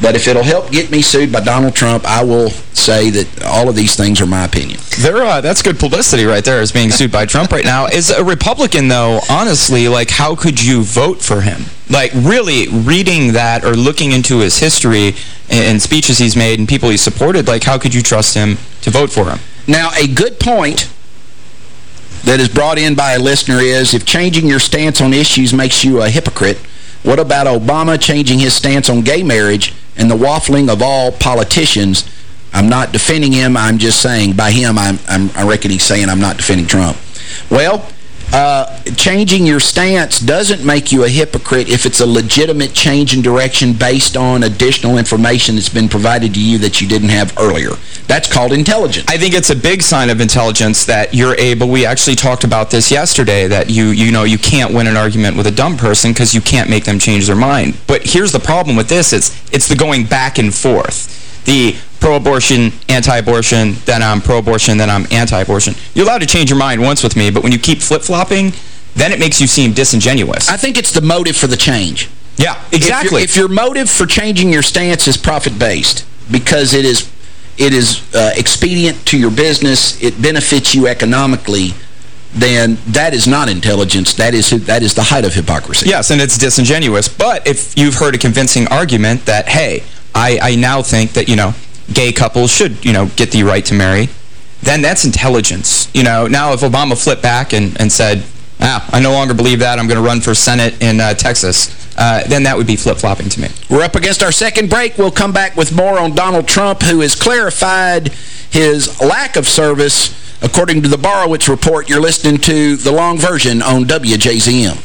But if it'll help get me sued by Donald Trump, I will say that all of these things are my opinion. There, uh, that's good publicity right there, is being sued by Trump right now. Is a Republican, though, honestly, like, how could you vote for him? Like, really, reading that or looking into his history and speeches he's made and people he's supported, like, how could you trust him to vote for him? Now, a good point that is brought in by a listener is, if changing your stance on issues makes you a hypocrite, what about Obama changing his stance on gay marriage and the waffling of all politicians? I'm not defending him. I'm just saying, by him, I'm, I'm, i reckon he's saying I'm not defending Trump. Well, uh, changing your stance doesn't make you a hypocrite if it's a legitimate change in direction based on additional information that's been provided to you that you didn't have earlier. That's called intelligence. I think it's a big sign of intelligence that you're able, we actually talked about this yesterday, that you you know you can't win an argument with a dumb person because you can't make them change their mind. But here's the problem with this, it's, it's the going back and forth. The pro-abortion, anti-abortion, then I'm pro-abortion, then I'm anti-abortion. You're allowed to change your mind once with me, but when you keep flip-flopping, then it makes you seem disingenuous. I think it's the motive for the change. Yeah, exactly. If, if your motive for changing your stance is profit-based, because it is it is uh, expedient to your business, it benefits you economically, then that is not intelligence. That is that is the height of hypocrisy. Yes, and it's disingenuous. But if you've heard a convincing argument that, hey, I, I now think that, you know, gay couples should, you know, get the right to marry, then that's intelligence. You know, now if Obama flipped back and, and said, ah, I no longer believe that, I'm going to run for Senate in uh, Texas, uh, then that would be flip-flopping to me. We're up against our second break. We'll come back with more on Donald Trump, who has clarified his lack of service. According to the Borowitz report, you're listening to the long version on WJZM.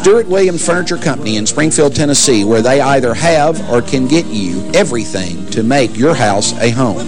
Stewart Williams Furniture Company in Springfield, Tennessee, where they either have or can get you everything to make your house a home.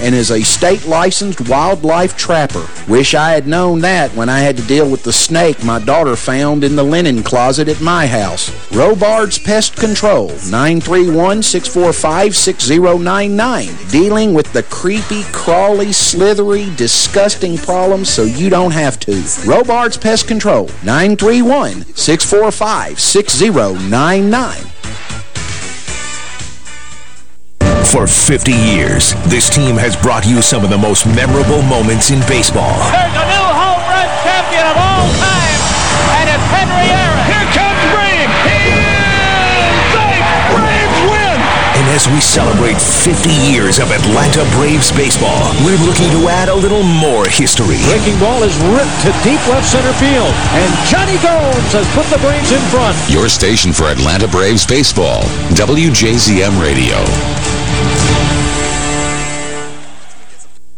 and is a state-licensed wildlife trapper. Wish I had known that when I had to deal with the snake my daughter found in the linen closet at my house. Robards Pest Control, 931-645-6099. Dealing with the creepy, crawly, slithery, disgusting problems so you don't have to. Robards Pest Control, 931-645-6099. For 50 years, this team has brought you some of the most memorable moments in baseball. There's a new home run champion of all time, and it's Henry Aaron. Here comes Bream. He is safe. Braves win. And as we celebrate 50 years of Atlanta Braves baseball, we're looking to add a little more history. Breaking ball is ripped to deep left center field, and Jonny Gomes has put the Braves in front. Your station for Atlanta Braves baseball, WJZM Radio. Thank you.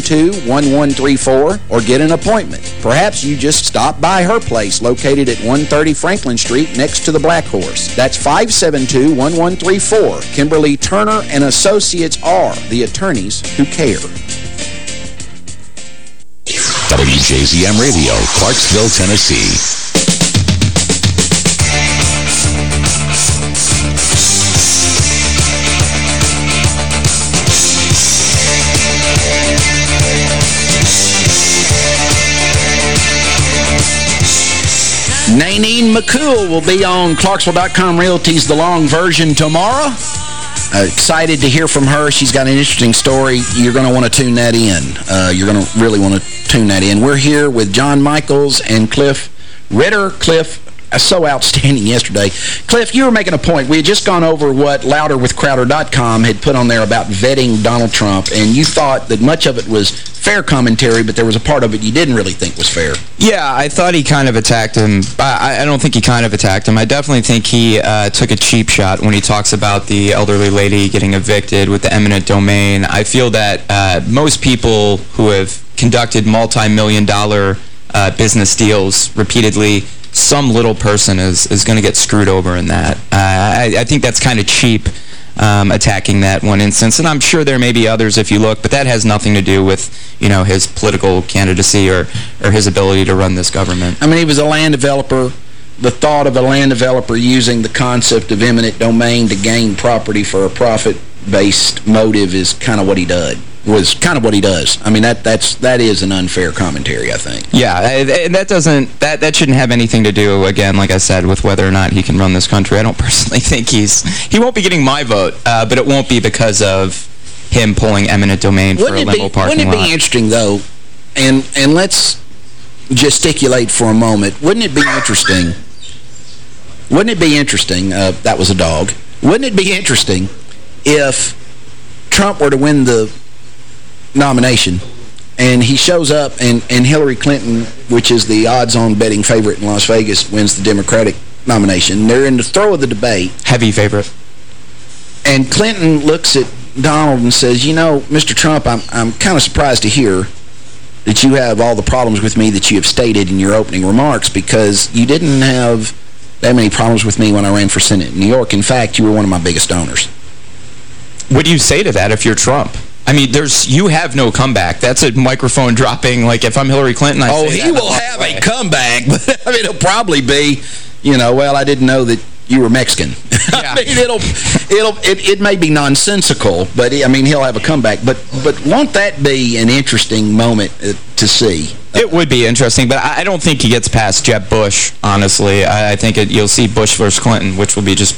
572-1134 or get an appointment. Perhaps you just stop by her place located at 130 Franklin Street next to the Black Horse. That's 572-1134. Kimberly Turner and Associates are the attorneys who care. WJZM Radio, Clarksville, Tennessee. 'Nanine McCool will be on Clarksville.com Realty's The Long Version tomorrow. Uh, excited to hear from her. She's got an interesting story. You're going to want to tune that in. Uh, you're going to really want to tune that in. We're here with John Michaels and Cliff Ritter. Cliff, so outstanding yesterday. Cliff, you were making a point. We had just gone over what LouderWithCrowder.com had put on there about vetting Donald Trump, and you thought that much of it was fair commentary, but there was a part of it you didn't really think was fair. Yeah, I thought he kind of attacked him. I, I don't think he kind of attacked him. I definitely think he uh, took a cheap shot when he talks about the elderly lady getting evicted with the eminent domain. I feel that uh, most people who have conducted multi-million dollar uh, business deals repeatedly some little person is, is going to get screwed over in that. Uh, I, I think that's kind of cheap um, attacking that one instance. And I'm sure there may be others if you look, but that has nothing to do with, you know, his political candidacy or, or his ability to run this government. I mean, he was a land developer. The thought of a land developer using the concept of eminent domain to gain property for a profit-based motive is kind of what he did was kind of what he does. I mean, that that's that is an unfair commentary, I think. Yeah, and that doesn't that that shouldn't have anything to do again, like I said, with whether or not he can run this country. I don't personally think he's he won't be getting my vote, uh, but it won't be because of him pulling eminent domain wouldn't for a limo be, parking Wouldn't it lot. be interesting though? And and let's gesticulate for a moment. Wouldn't it be interesting? Wouldn't it be interesting? Uh, that was a dog. Wouldn't it be interesting if Trump were to win the nomination. And he shows up, and, and Hillary Clinton, which is the odds-on betting favorite in Las Vegas, wins the Democratic nomination. They're in the throw of the debate. Heavy favorite. And Clinton looks at Donald and says, you know, Mr. Trump, I'm, I'm kind of surprised to hear that you have all the problems with me that you have stated in your opening remarks because you didn't have that many problems with me when I ran for Senate in New York. In fact, you were one of my biggest donors. What do you say to that if you're Trump? I mean, there's you have no comeback. That's a microphone dropping. Like, if I'm Hillary Clinton, I Oh, he will have way. a comeback. But, I mean, it'll probably be, you know, well, I didn't know that you were Mexican. Yeah. I mean, it'll, it'll, it, it may be nonsensical, but, I mean, he'll have a comeback. But, but won't that be an interesting moment uh, to see? It would be interesting, but I don't think he gets past Jeb Bush, honestly. I, I think it, you'll see Bush versus Clinton, which will be just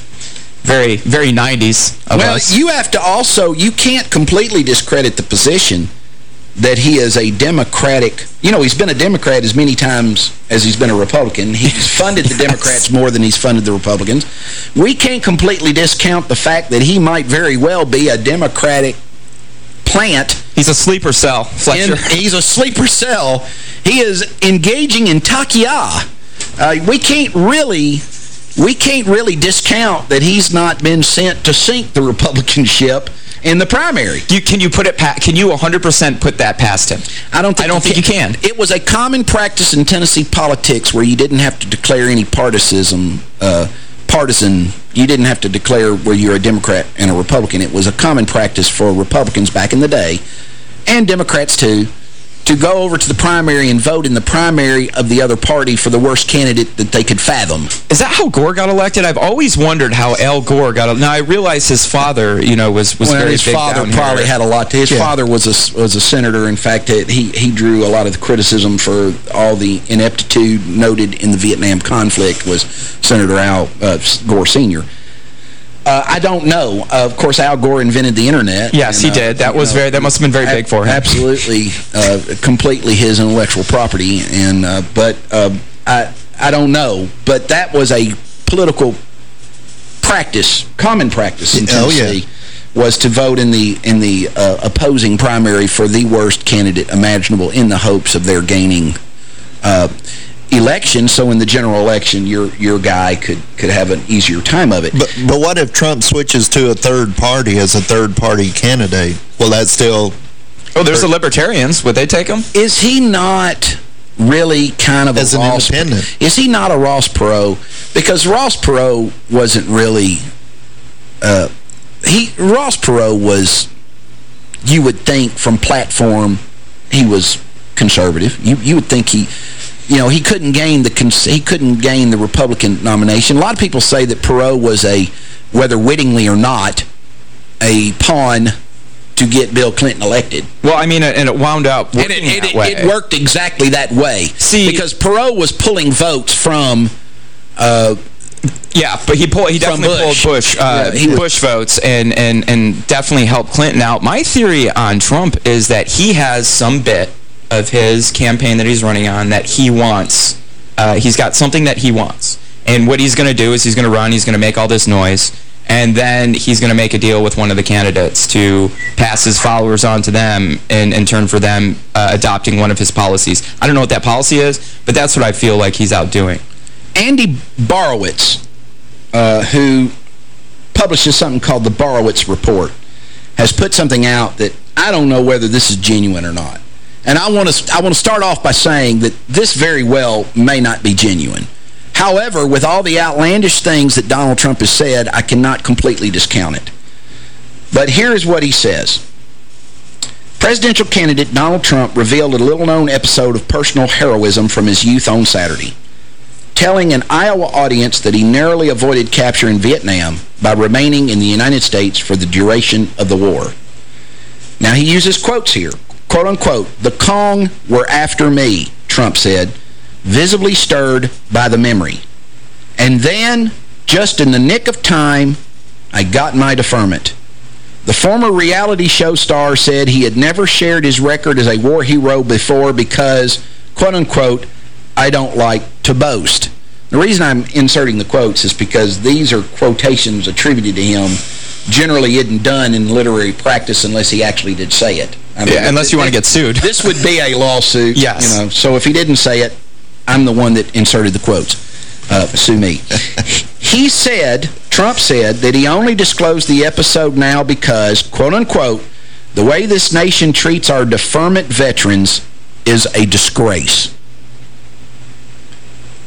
very, very 90s well, us. you have to also, you can't completely discredit the position that he is a Democratic... You know, he's been a Democrat as many times as he's been a Republican. He's funded the Democrats more than he's funded the Republicans. We can't completely discount the fact that he might very well be a Democratic plant. He's a sleeper cell, Fletcher. he's a sleeper cell. He is engaging in taqiyya. Uh, we can't really we can't really discount that he's not been sent to sink the Republican ship in the primary. You, can you put it? Can you 100% put that past him? I don't. I don't think you can. It was a common practice in Tennessee politics where you didn't have to declare any partisan. Uh, partisan. You didn't have to declare where you're a Democrat and a Republican. It was a common practice for Republicans back in the day, and Democrats too, to go over to the primary and vote in the primary of the other party for the worst candidate that they could fathom. Is that how Gore got elected? I've always wondered how Al Gore got elected. Now, I realize his father, you know, was, was well, very his father probably here. had a lot to... His Yeah. father was a, was a senator. In fact, it, he, he drew a lot of the criticism for all the ineptitude noted in the Vietnam conflict was Senator Al uh, Gore Sr., uh, I don't know. Uh, of course, Al Gore invented the Internet. Yes, and, he uh, did. That was know, very. That must have been very big for him. Absolutely, uh, completely his intellectual property. And uh, but uh, I I don't know. But that was a political practice, common practice in Oh, yeah. Tennessee. Was to vote in the in the uh, opposing primary for the worst candidate imaginable in the hopes of their gaining uh, election. So in the general election, your your guy could could have an easier time of it. But, but what if Trump switches to a third party as a third-party candidate? Will that still... Oh, there's the Libertarians. Would they take him? Is he not really kind of As a an Ross independent. Is he not a Ross Perot? Because Ross Perot wasn't really uh, he Ross Perot was you would think from platform he was conservative. You you would think he you know, he couldn't gain the he couldn't gain the Republican nomination. A lot of people say that Perot was a whether wittingly or not a pawn to get Bill Clinton elected. Well, I mean, and it wound up working it, it, that way. it worked exactly that way. See- because Perot was pulling votes from uh, Yeah, but he pulled. He definitely Bush. pulled Bush. Uh, Yeah, Bush votes and and and definitely helped Clinton out. My theory on Trump is that he has some bit of his campaign that he's running on that he wants. Uh, he's got something that he wants, and what he's going to do is he's going to run. He's going to make all this noise. And then he's going to make a deal with one of the candidates to pass his followers on to them in, turn for them uh, adopting one of his policies. I don't know what that policy is, but that's what I feel like he's out doing. Andy Borowitz, uh, who publishes something called the Borowitz Report, has put something out that I don't know whether this is genuine or not. And I want to I want to start off by saying that this very well may not be genuine. However, with all the outlandish things that Donald Trump has said, I cannot completely discount it. But here is what he says. Presidential candidate Donald Trump revealed a little-known episode of personal heroism from his youth on Saturday telling an Iowa audience that he narrowly avoided capture in Vietnam by remaining in the United States for the duration of the war. Now, he uses quotes here. Quote, unquote, the Kong were after me, Trump said, visibly stirred by the memory. And then, just in the nick of time, I got my deferment. The former reality show star said he had never shared his record as a war hero before because, quote-unquote, I don't like to boast. The reason I'm inserting the quotes is because these are quotations attributed to him generally isn't done in literary practice unless he actually did say it. I Yeah, unless you want to get sued. This would be a lawsuit. Yes. You know, so if he didn't say it, I'm the one that inserted the quotes. Uh, sue me. he said, Trump said, that he only disclosed the episode now because, quote unquote, the way this nation treats our deferment veterans is a disgrace.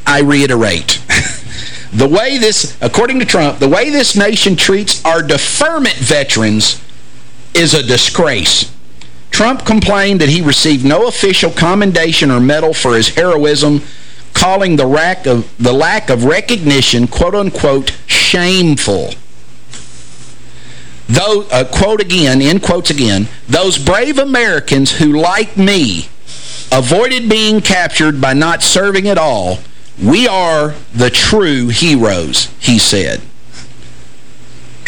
I reiterate. the way this, according to Trump, the way this nation treats our deferment veterans is a disgrace. Trump complained that he received no official commendation or medal for his heroism, calling the lack of, the lack of recognition, quote-unquote, shameful. Though, uh, quote again, in quotes again, those brave Americans who, like me, avoided being captured by not serving at all, we are the true heroes, he said.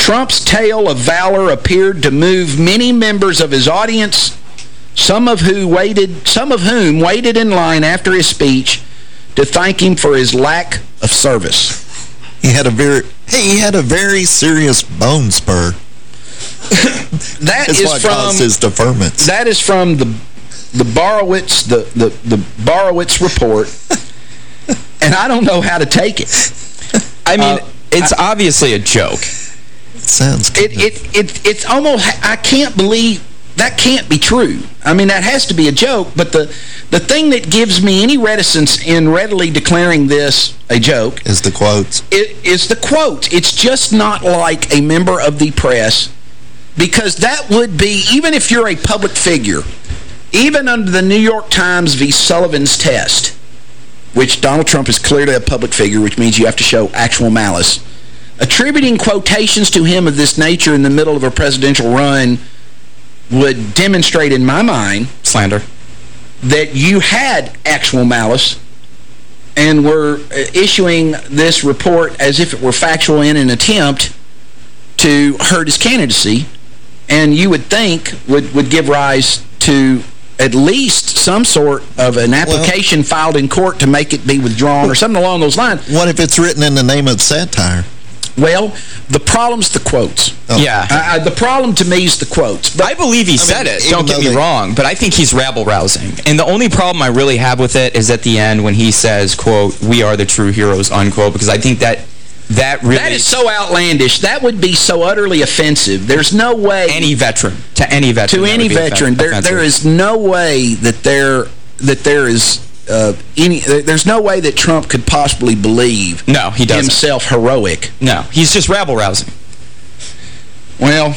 Trump's tale of valor appeared to move many members of his audience some of who waited, some of whom waited in line after his speech to thank him for his lack of service. He had a very he had a very serious bone spur. that is what from his deferments. That is from the the Borowitz the the the Borowitz report, and I don't know how to take it. I mean, uh, it's I, obviously a joke. It sounds. It, it it it's almost. I can't believe that can't be true. I mean, that has to be a joke, but the, the thing that gives me any reticence in readily declaring this a joke... Is the quotes. It, is the quote. It's just not like a member of the press, because that would be, even if you're a public figure, even under the New York Times v. Sullivan's test, which Donald Trump is clearly a public figure, which means you have to show actual malice, attributing quotations to him of this nature in the middle of a presidential run would demonstrate in my mind slander that you had actual malice and were uh, issuing this report as if it were factual in an attempt to hurt his candidacy and you would think would would give rise to at least some sort of an application well, filed in court to make it be withdrawn or something along those lines. What if it's written in the name of satire? Well, the problem's the quotes. Oh. Yeah. Uh, the problem to me is the quotes. But I believe he I said mean, it. Don't get me they... wrong. But I think he's rabble-rousing. And the only problem I really have with it is at the end when he says, quote, we are the true heroes, unquote, because I think that that really... That is so outlandish. That would be so utterly offensive. There's no way... Any veteran. To any veteran. To any veteran. There, there is no way that there that there is uh, any. There's no way that Trump could possibly believe no, he doesn't. himself heroic. No, he's just rabble-rousing. Well,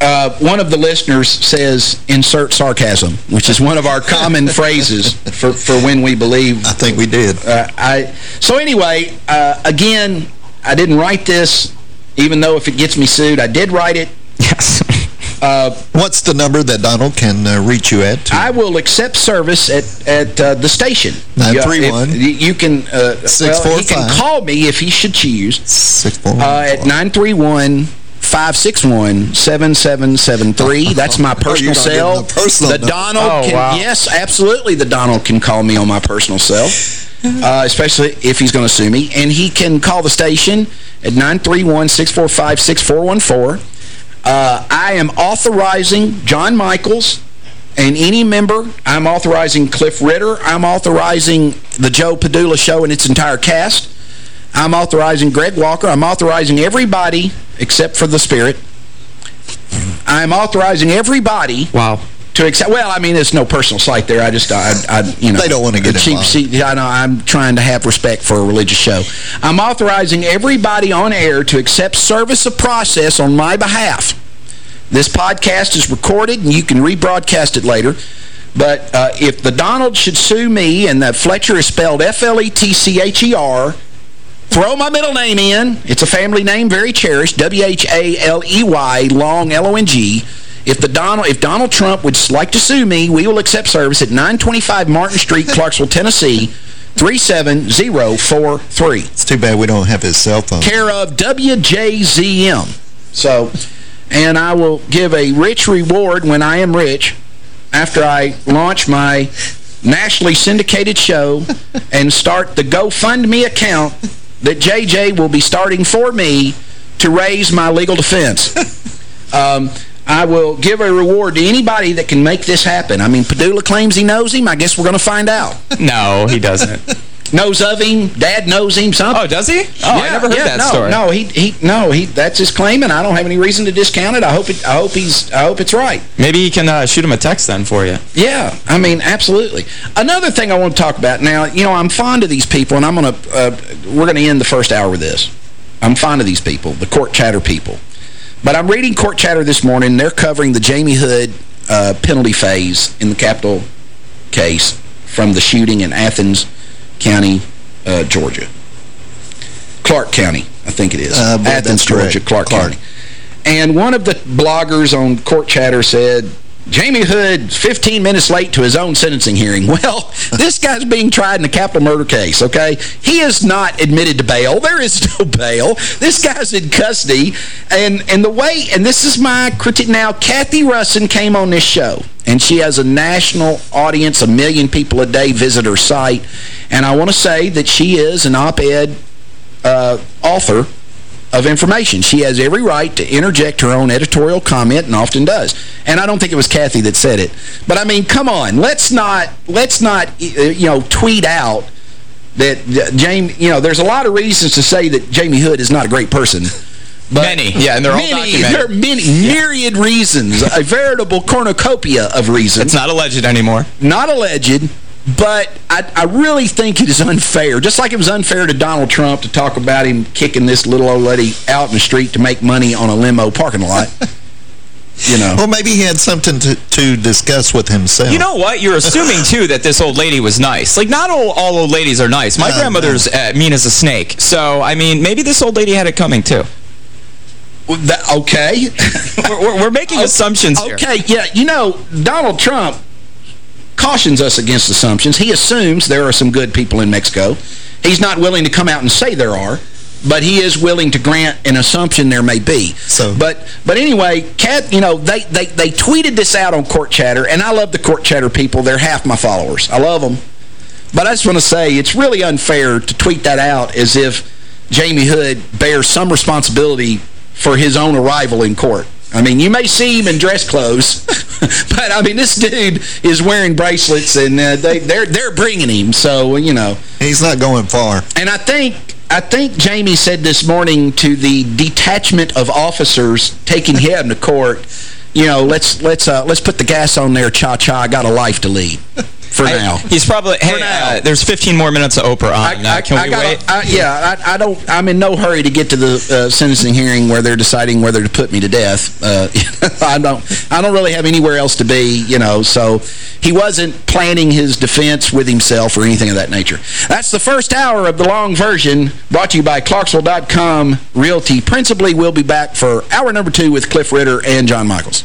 uh, one of the listeners says, insert sarcasm, which is one of our common phrases for, for when we believe. I think we did. Uh, I So anyway, uh, again, I didn't write this, even though if it gets me sued, I did write it. Yes. Uh, What's the number that Donald can uh, reach you at? I will accept service at at uh, the station. 931. You, you can uh, well, he can call me if he should choose. 641. Uh, at 931 561-7773. That's my oh, personal oh, cell. The, personal the Donald oh, can, wow. yes, absolutely, the Donald can call me on my personal cell, uh, especially if he's going to sue me. And he can call the station at 931-645-6414. Uh, I am authorizing John Michaels and any member. I'm authorizing Cliff Ritter. I'm authorizing the Joe Padula Show and its entire cast. I'm authorizing Greg Walker. I'm authorizing everybody except for the Spirit. I'm authorizing everybody. Wow to accept. Well, I mean, it's no personal slight there. I just, I, I you know, they don't want to get cheap seat. I know. I'm trying to have respect for a religious show. I'm authorizing everybody on air to accept service of process on my behalf. This podcast is recorded, and you can rebroadcast it later. But uh, if the Donald should sue me, and that Fletcher is spelled F-L-E-T-C-H-E-R, throw my middle name in. It's a family name, very cherished, W-H-A-L-E-Y, long L-O-N-G. If the Donald if Donald Trump would like to sue me, we will accept service at 925 Martin Street, Clarksville, Tennessee, 37043. It's too bad we don't have his cell phone. Care of WJZM. So, and I will give a rich reward when I am rich after I launch my nationally syndicated show and start the GoFundMe account that JJ will be starting for me to raise my legal defense. Um, I will give a reward to anybody that can make this happen. I mean, Padula claims he knows him. I guess we're going to find out. No, he doesn't. knows of him. Dad knows him. Something. Oh, does he? Oh, yeah, I never heard yeah, that no, story. No, he he no, he that's his claim and I don't have any reason to discount it. I hope it I hope he's I hope it's right. Maybe he can uh, shoot him a text then for you. Yeah, I mean, absolutely. Another thing I want to talk about now, you know, I'm fond of these people and I'm going to uh, we're going to end the first hour with this. I'm fond of these people, the court chatter people. But I'm reading court chatter this morning. They're covering the Jamie Hood uh, penalty phase in the capital case from the shooting in Athens County, uh, Georgia. Clarke County, I think it is. Uh, Athens, Georgia, Clarke, Clarke, County. And one of the bloggers on Court Chatter said, Jamie Hood 15 minutes late to his own sentencing hearing. Well, this guy's being tried in a capital murder case, okay? He is not admitted to bail. There is no bail. This guy's in custody. And and the way, and this is my critique now, Kathy Russin came on this show And she has a national audience, a million people a day visit her site. And I want to say that she is an op-ed uh, author of information. She has every right to interject her own editorial comment and often does. And I don't think it was Kathy that said it. But I mean, come on, let's not let's not uh, you know tweet out that Jamie, you know, there's a lot of reasons to say that Jamie Hood is not a great person. But many, yeah, and they're many, all documented. There are many, yeah. myriad reasons, a veritable cornucopia of reasons. It's not alleged anymore. Not alleged, but I, I really think it is unfair. Just like it was unfair to Donald Trump to talk about him kicking this little old lady out in the street to make money on a limo parking lot. you know. Well, maybe he had something to, to discuss with himself. You know what? You're assuming, too, that this old lady was nice. Like, not all, all old ladies are nice. My uh, grandmother's uh, mean as a snake. So, I mean, maybe this old lady had it coming, too. Well, that, okay. we're, we're, making okay, assumptions here. Okay, yeah. You know, Donald Trump cautions us against assumptions. He assumes there are some good people in Mexico. He's not willing to come out and say there are but he is willing to grant an assumption there may be. So, but but anyway, Cat, you know, they they they tweeted this out on Court Chatter, and I love the Court Chatter people. They're half my followers. I love them. But I just want to say it's really unfair to tweet that out as if Jamie Hood bears some responsibility for his own arrival in court. I mean, you may see him in dress clothes, but I mean, this dude is wearing bracelets, and uh, they they're they're bringing him. So you know, he's not going far. And I think I think Jamie said this morning to the detachment of officers taking him to court, you know, let's let's uh, let's put the gas on there, cha-cha. I got a life to lead for I, now. He's probably, hey, uh, there's 15 more minutes of Oprah on. I, uh, can I, we wait? yeah, I, don't, I'm in no hurry to get to the uh, sentencing hearing where they're deciding whether to put me to death. Uh, I don't I don't really have anywhere else to be, you know, so he wasn't planning his defense with himself or anything of that nature. That's the first hour of the long version brought to you by Clarksville.com Realty. Principally, we'll be back for hour number two with Cliff Ritter and John Michaels.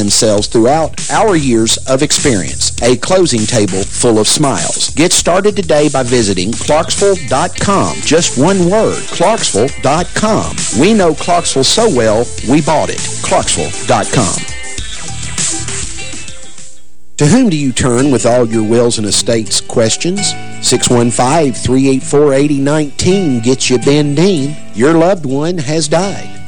themselves throughout our years of experience. A closing table full of smiles. Get started today by visiting Clarksville.com. Just one word, Clarksville.com. We know Clarksville so well, we bought it. Clarksville.com. To whom do you turn with all your wills and estates questions? 615-384-8019 gets you Ben Dean. Your loved one has died.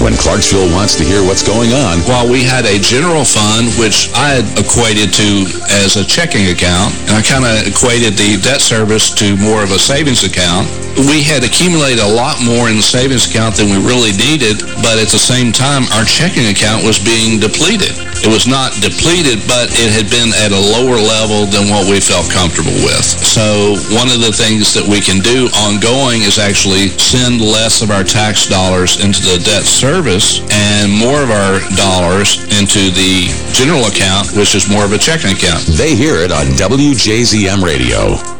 When Clarksville wants to hear what's going on. While we had a general fund, which I had equated to as a checking account, and I kind of equated the debt service to more of a savings account, we had accumulated a lot more in the savings account than we really needed, but at the same time, our checking account was being depleted. It was not depleted, but it had been at a lower level than what we felt comfortable with. So one of the things that we can do ongoing is actually send less of our tax dollars into the debt service and more of our dollars into the general account, which is more of a checking account. They hear it on WJZM Radio.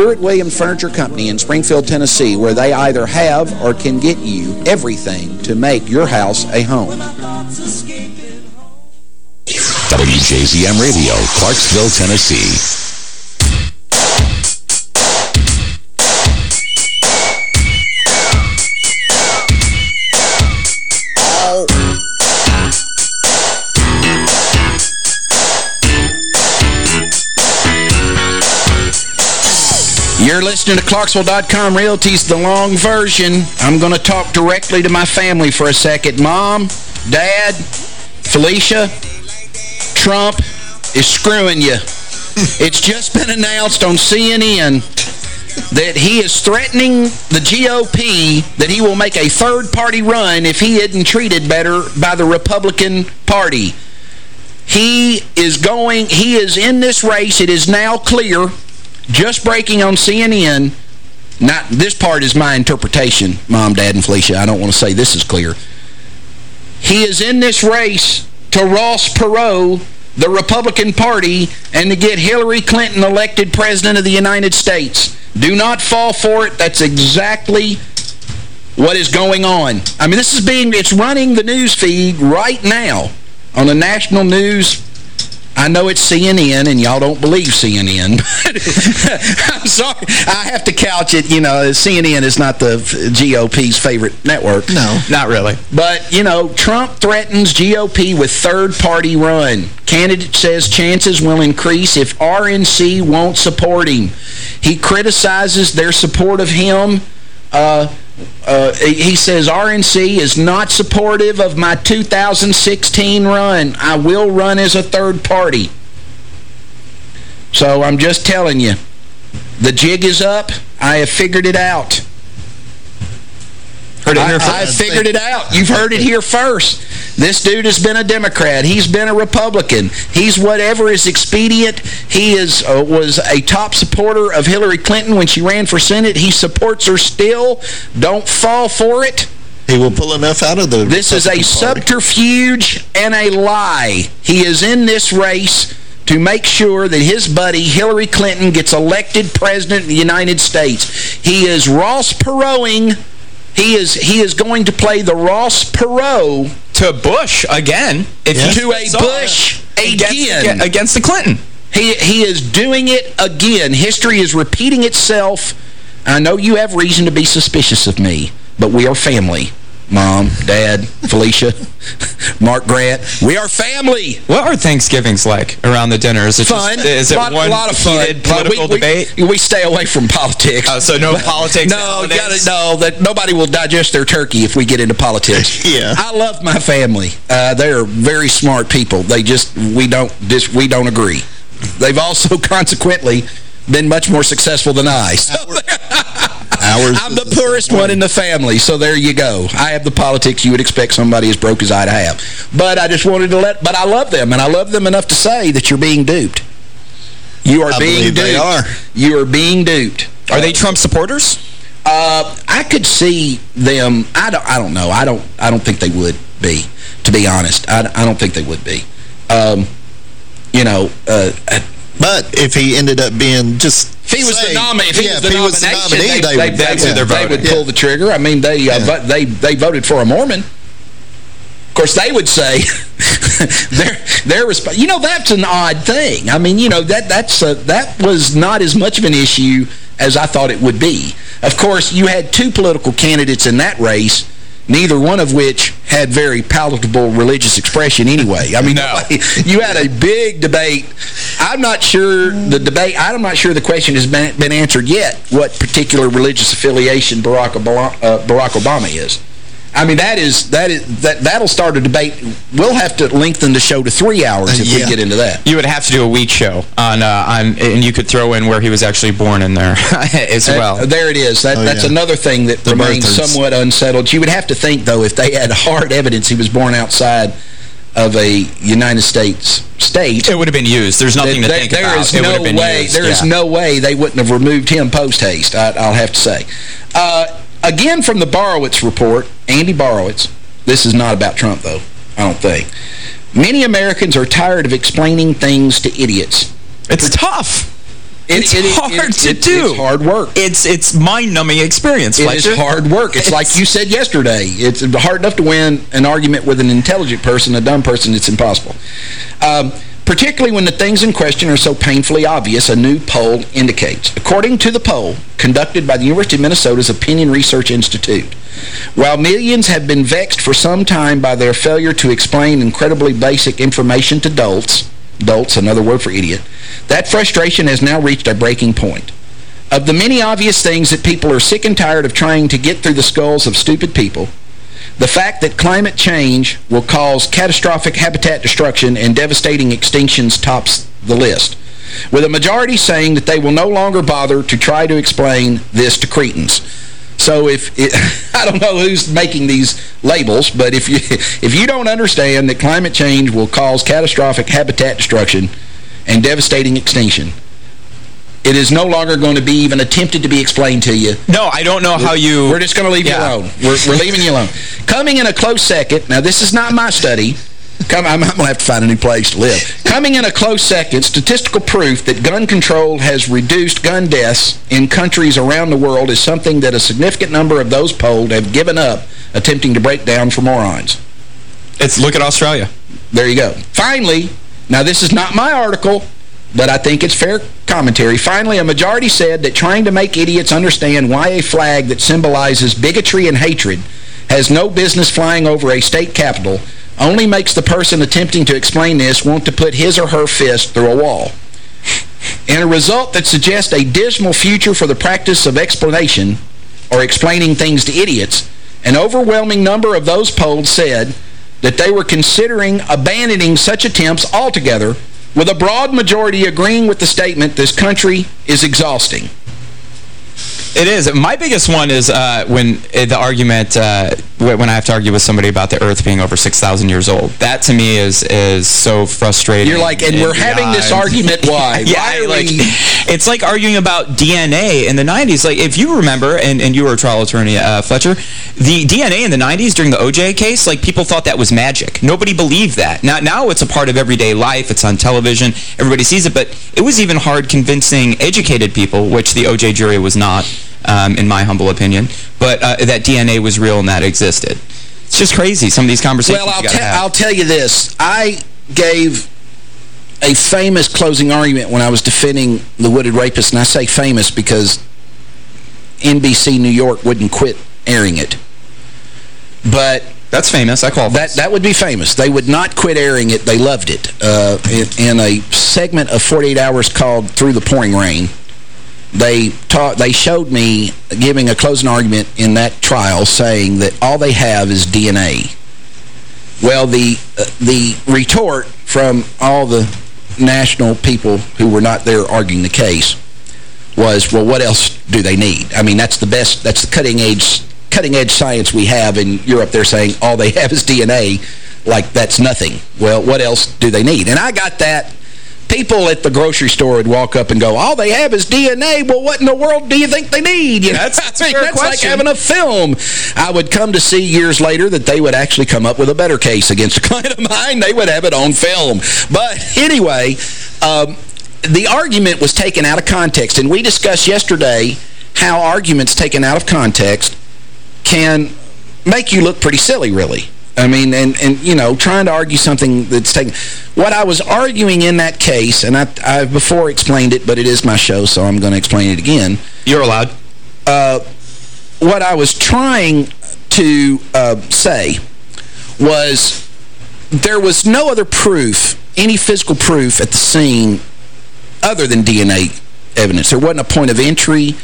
Stewart Williams Furniture Company in Springfield, Tennessee, where they either have or can get you everything to make your house a home. WJZM Radio, Clarksville, Tennessee. You're listening to Clarksville.com Realty's The Long Version. I'm going to talk directly to my family for a second. Mom, Dad, Felicia, Trump is screwing you. it's just been announced on CNN that he is threatening the GOP that he will make a third-party run if he isn't treated better by the Republican Party. He is going, he is in this race. It is now clear just breaking on CNN, not this part is my interpretation, Mom, Dad, and Felicia. I don't want to say this is clear. He is in this race to Ross Perot, the Republican Party, and to get Hillary Clinton elected President of the United States. Do not fall for it. That's exactly what is going on. I mean, this is being, it's running the news feed right now on the national news I know it's CNN, and y'all don't believe CNN. I'm sorry. I have to couch it, you know, CNN is not the GOP's favorite network. No. Not really. But, you know, Trump threatens GOP with third-party run. Candidate says chances will increase if RNC won't support him. He criticizes their support of him uh, uh, he says RNC is not supportive of my 2016 run. I will run as a third party. So I'm just telling you, the jig is up. I have figured it out. Heard it here I, I figured it out. You've heard it here first. This dude has been a Democrat. He's been a Republican. He's whatever is expedient. He is uh, was a top supporter of Hillary Clinton when she ran for Senate. He supports her still. Don't fall for it. He will pull enough out of the This is a subterfuge and a lie. He is in this race to make sure that his buddy Hillary Clinton gets elected president of the United States. He is Ross Perotting he is he is going to play the Ross Perot to Bush again. If yeah. to a Bush again against, against the Clinton. He he is doing it again. History is repeating itself. I know you have reason to be suspicious of me, but we are family. Mom, Dad, Felicia, Mark Grant. We are family. What are Thanksgivings like around the dinner? Is it fun? Just, is it lot, one lot of fun. political we, debate? We, we, stay away from politics. Uh, so no politics? no, gotta, no. That nobody will digest their turkey if we get into politics. yeah. I love my family. Uh, they are very smart people. They just we don't this we don't agree. They've also consequently been much more successful than I. So Ours I'm the poorest one in the family, so there you go. I have the politics you would expect somebody as broke as I to have. But I just wanted to let, but I love them, and I love them enough to say that you're being duped. You are I being duped. they are. You are being duped. Are they Trump supporters? Uh, I could see them. I don't. I don't know. I don't. I don't think they would be. To be honest, I, I don't think they would be. Um, you know. Uh, but if he ended up being just if he was say, the nominee, if he, yeah, was, the if he was the nominee, they, they, they, would, they, they would pull the trigger. I mean, they uh, yeah. they they voted for a Mormon. Of course, they would say they're they're you know that's an odd thing. I mean, you know that that's a, that was not as much of an issue as I thought it would be. Of course, you had two political candidates in that race neither one of which had very palatable religious expression anyway. I mean, No. you had a big debate. I'm not sure the debate, I'm not sure the question has been, been answered yet, what particular religious affiliation Barack Obama, uh, Barack Obama is. I mean, that is, that is, that, that'll start a debate. We'll have to lengthen the show to three hours if we get into that. You would have to do a week show on, uh, on, and you could throw in where he was actually born in there as well. Uh, there it is. That, Oh, that's yeah. another thing that The remains birthers. somewhat unsettled. You would have to think, though, if they had hard evidence he was born outside of a United States state, It would have been used. There's nothing that- to think there about. is it would no have been way. used. There is yeah. no way they wouldn't have removed him post-haste, I- I'll have to say. Uh, again, from the Borowitz report, Andy Borowitz, this is not about Trump, though, I don't think. Many Americans are tired of explaining things to idiots. It's tough. It- It's it- it- hard it- to it- do. It's hard work. It's it's mind-numbing experience, It is hard work. It's, like you said yesterday. It's hard enough to win an argument with an intelligent person. A dumb person, it's impossible. Um, particularly when the things in question are so painfully obvious, a new poll indicates. According to the poll conducted by the University of Minnesota's Opinion Research Institute, while millions have been vexed for some time by their failure to explain incredibly basic information to dolts, dolts, another word for idiot, that frustration has now reached a breaking point. Of the many obvious things that people are sick and tired of trying to get through the skulls of stupid people, the fact that climate change will cause catastrophic habitat destruction and devastating extinctions tops the list, with a majority saying that they will no longer bother to try to explain this to cretins. So if it, I don't know who's making these labels, but if you if you don't understand that climate change will cause catastrophic habitat destruction and devastating extinction, it is no longer going to be even attempted to be explained to you. No, I don't know how you... We're just going to leave Yeah. you alone. We're, we're leaving you alone. Coming in a close second, now this is not my study. Come, I'm, I'm going to have to find a new place to live. Coming in a close second, statistical proof that gun control has reduced gun deaths in countries around the world is something that a significant number of those polled have given up attempting to break down for morons. It's Look at Australia. There you go. Finally, now this is not my article, but I think it's fair commentary. Finally, a majority said that trying to make idiots understand why a flag that symbolizes bigotry and hatred has no business flying over a state capital only makes the person attempting to explain this want to put his or her fist through a wall. In a result that suggests a dismal future for the practice of explanation or explaining things to idiots, an overwhelming number of those polled said that they were considering abandoning such attempts altogether, with a broad majority agreeing with the statement, this country is exhausting. It is. My biggest one is uh, when uh, the argument, uh, when I have to argue with somebody about the Earth being over 6,000 years old. That, to me, is is so frustrating. You're like, and we're having this argument, why? yeah, Why like, we- it's like arguing about DNA in the 90s. Like, if you remember, and, and you were a trial attorney, uh, Fletcher, the DNA in the 90s during the OJ case, like, people thought that was magic. Nobody believed that. Now, now it's a part of everyday life. It's on television. Everybody sees it. But it was even hard convincing educated people, which the OJ jury was not, um, in my humble opinion, but uh, that DNA was real and that existed. It's just crazy, some of these conversations Well, I'll, you gotta te- have. I'll tell you this. I gave a famous closing argument when I was defending the Wooded Rapist, and I say famous because NBC New York wouldn't quit airing it. But That's famous. I call that that would be famous. They would not quit airing it. They loved it. Uh, in, in a segment of 48 Hours called Through the Pouring Rain, they taught, they showed me giving a closing argument in that trial saying that all they have is DNA. Well, the uh, the retort from all the national people who were not there arguing the case was, well, what else do they need? I mean, that's the best, that's the cutting edge cutting edge science we have, you're up there saying all they have is DNA, like that's nothing. Well, what else do they need? And I got that. People at the grocery store would walk up and go, all they have is DNA. Well, what in the world do you think they need? You know, That's- that's I mean, that's like having a film. I would come to see years later that they would actually come up with a better case against a client of mine. They would have it on film. But anyway, um, the argument was taken out of context. And we discussed yesterday how arguments taken out of context can make you look pretty silly, really. I mean, and, and you know, trying to argue something that's taken... What I was arguing in that case, and I, I've before explained it, but it is my show, so I'm going to explain it again. You're allowed. Uh, what I was trying to uh, say was there was no other proof, any physical proof at the scene other than DNA evidence. There wasn't a point of entry.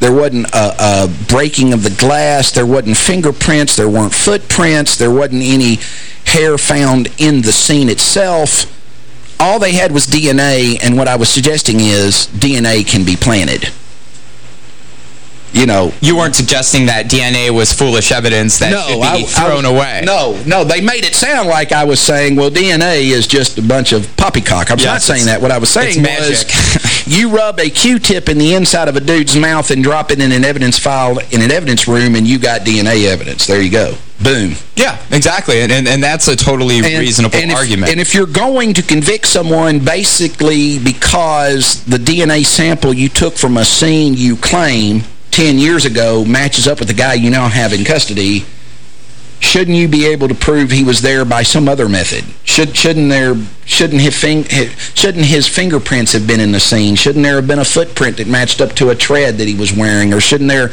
There wasn't a, a, breaking of the glass. There wasn't fingerprints. There weren't footprints. There wasn't any hair found in the scene itself. All they had was DNA, and what I was suggesting is DNA can be planted you know... You weren't suggesting that DNA was foolish evidence that no, should be I, thrown I, away. No, no. They made it sound like I was saying, well, DNA is just a bunch of poppycock. I was yes, not saying that. What I was saying was you rub a Q-tip in the inside of a dude's mouth and drop it in an evidence file in an evidence room, and you got DNA evidence. There you go. Boom. Yeah, exactly. And, and, and that's a totally and, reasonable and argument. If, and if you're going to convict someone basically because the DNA sample you took from a scene you claim 10 years ago matches up with the guy you now have in custody, shouldn't you be able to prove he was there by some other method? Should, shouldn't there shouldn't his, shouldn't his fingerprints have been in the scene? Shouldn't there have been a footprint that matched up to a tread that he was wearing? Or shouldn't there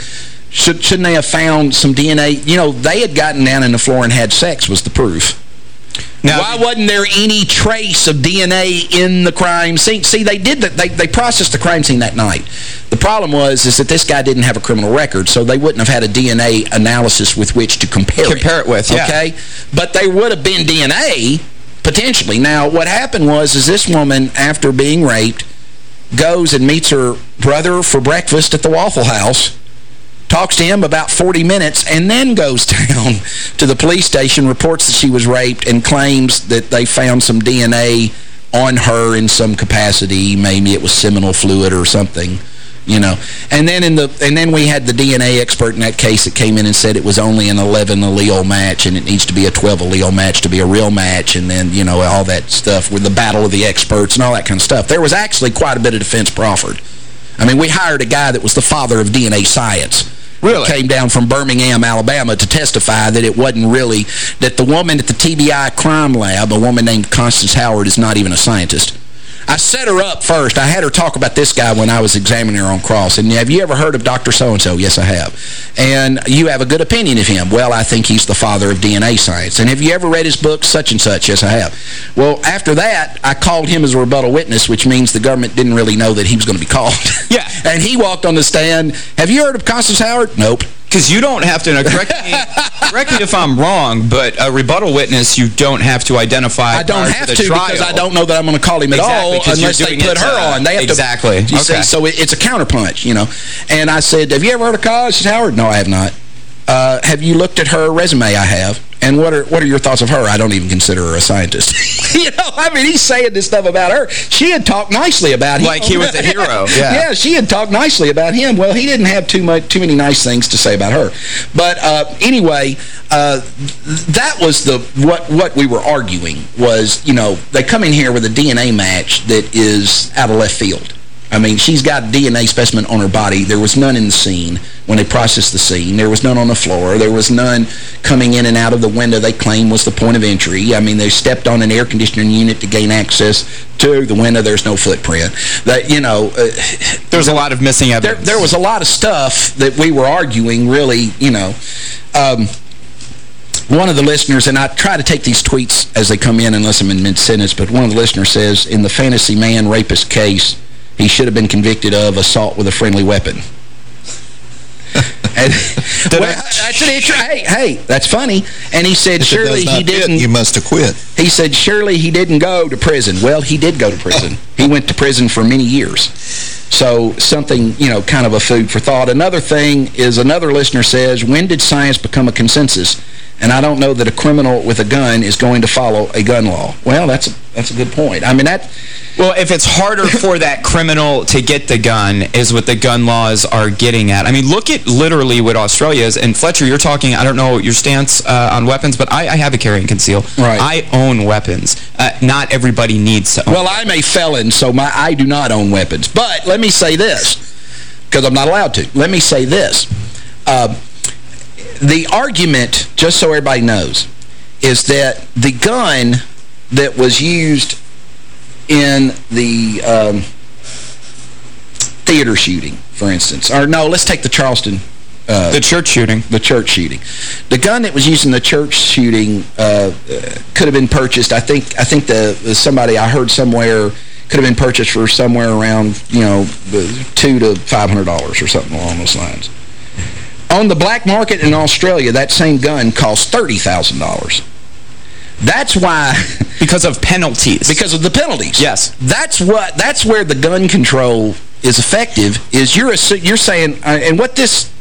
should, shouldn't they have found some DNA? You know, they had gotten down in the floor and had sex was the proof. Now, Why wasn't there any trace of DNA in the crime scene? See, they did that. They, they processed the crime scene that night. The problem was is that this guy didn't have a criminal record, so they wouldn't have had a DNA analysis with which to compare, compare it. it with, yeah. Okay? But there would have been DNA, potentially. Now, what happened was is this woman, after being raped, goes and meets her brother for breakfast at the Waffle House talks to him about 40 minutes, and then goes down to the police station, reports that she was raped, and claims that they found some DNA on her in some capacity. Maybe it was seminal fluid or something, you know. And then in the and then we had the DNA expert in that case that came in and said it was only an 11 allele match and it needs to be a 12 allele match to be a real match and then, you know, all that stuff with the battle of the experts and all that kind of stuff. There was actually quite a bit of defense proffered. I mean, we hired a guy that was the father of DNA science Really? Came down from Birmingham, Alabama to testify that it wasn't really, that the woman at the TBI crime lab, a woman named Constance Howard, is not even a scientist. I set her up first. I had her talk about this guy when I was examining her on cross. And have you ever heard of Dr. So-and-so? Yes, I have. And you have a good opinion of him. Well, I think he's the father of DNA science. And have you ever read his book, such and such? Yes, I have. Well, after that, I called him as a rebuttal witness, which means the government didn't really know that he was going to be called. Yeah. and he walked on the stand. Have you heard of Constance Howard? Nope. Because you don't have to, correct me, correct me if I'm wrong, but a rebuttal witness you don't have to identify I don't have to, to because I don't know that I'm going to call him exactly, at all unless they put her uh, on. They have exactly. To, okay. See, so it, it's a counterpunch, you know. And I said, have you ever heard of Constance Howard? No, I have not. Uh, have you looked at her resume? I have. And what are what are your thoughts of her? I don't even consider her a scientist. you know, I mean, he's saying this stuff about her. She had talked nicely about him. Like he was a hero. Yeah. yeah, she had talked nicely about him. Well, he didn't have too much too many nice things to say about her. But uh, anyway, uh, that was the what what we were arguing was, you know, they come in here with a DNA match that is out of left field. I mean, she's got DNA specimen on her body. There was none in the scene when they processed the scene. There was none on the floor. There was none coming in and out of the window they claim was the point of entry. I mean, they stepped on an air conditioning unit to gain access to the window. There's no footprint. That, you know... Uh, There's a lot of missing evidence. There, there, was a lot of stuff that we were arguing, really, you know... Um, one of the listeners, and I try to take these tweets as they come in unless I'm in mid-sentence, but one of the listeners says, in the Fantasy Man rapist case, he should have been convicted of assault with a friendly weapon. and, well, that's an Hey, hey, that's funny. And he said, surely he didn't. you must have quit. He said, surely he didn't go to prison. Well, he did go to prison. Oh. he went to prison for many years. So something, you know, kind of a food for thought. Another thing is another listener says, when did science become a consensus? And I don't know that a criminal with a gun is going to follow a gun law. Well, that's a, that's a good point. I mean, that... Well, if it's harder for that criminal to get the gun is what the gun laws are getting at. I mean, look at literally what Australia is. And Fletcher, you're talking, I don't know your stance uh, on weapons, but I, I, have a carry and conceal. Right. I own weapons. Uh, not everybody needs to Well, I'm a felon, so my I do not own weapons. But let me say this, because I'm not allowed to. Let me say this. Uh, the argument, just so everybody knows, is that the gun that was used in the um, theater shooting, for instance, or no, let's take the Charleston Uh, the church shooting. The church shooting. The gun that was used in the church shooting uh, could have been purchased. I think I think the, the somebody I heard somewhere could have been purchased for somewhere around, you know, two to $500 or something along those lines. On the black market in Australia, that same gun costs $30,000. That's why... Because of penalties. Because of the penalties. Yes. That's what. That's where the gun control is effective, is you're, you're saying... Uh, and what this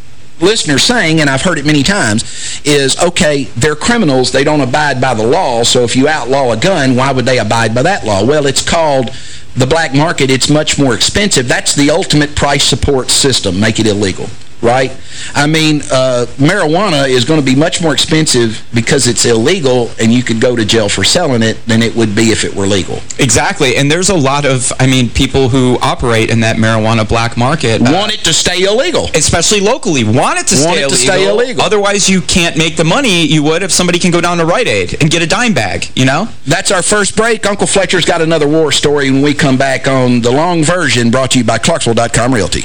listener's saying, and I've heard it many times, is, okay, they're criminals, they don't abide by the law, so if you outlaw a gun, why would they abide by that law? Well, it's called the black market. It's much more expensive. That's the ultimate price support system, make it illegal right? I mean, uh, marijuana is going to be much more expensive because it's illegal and you could go to jail for selling it than it would be if it were legal. Exactly. And there's a lot of, I mean, people who operate in that marijuana black market. Uh, want it to stay illegal. Especially locally. Want it to, want stay, it illegal. to stay illegal. Otherwise, you can't make the money you would if somebody can go down to Rite Aid and get a dime bag, you know? That's our first break. Uncle Fletcher's got another war story when we come back on the long version brought to you by Clarksville.com Realty.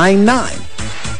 999.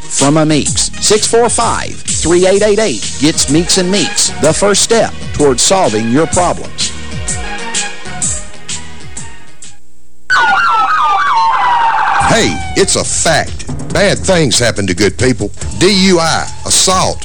from a Meeks. 645-3888 gets Meeks and Meeks, the first step towards solving your problems. Hey, it's a fact. Bad things happen to good people. DUI, assault,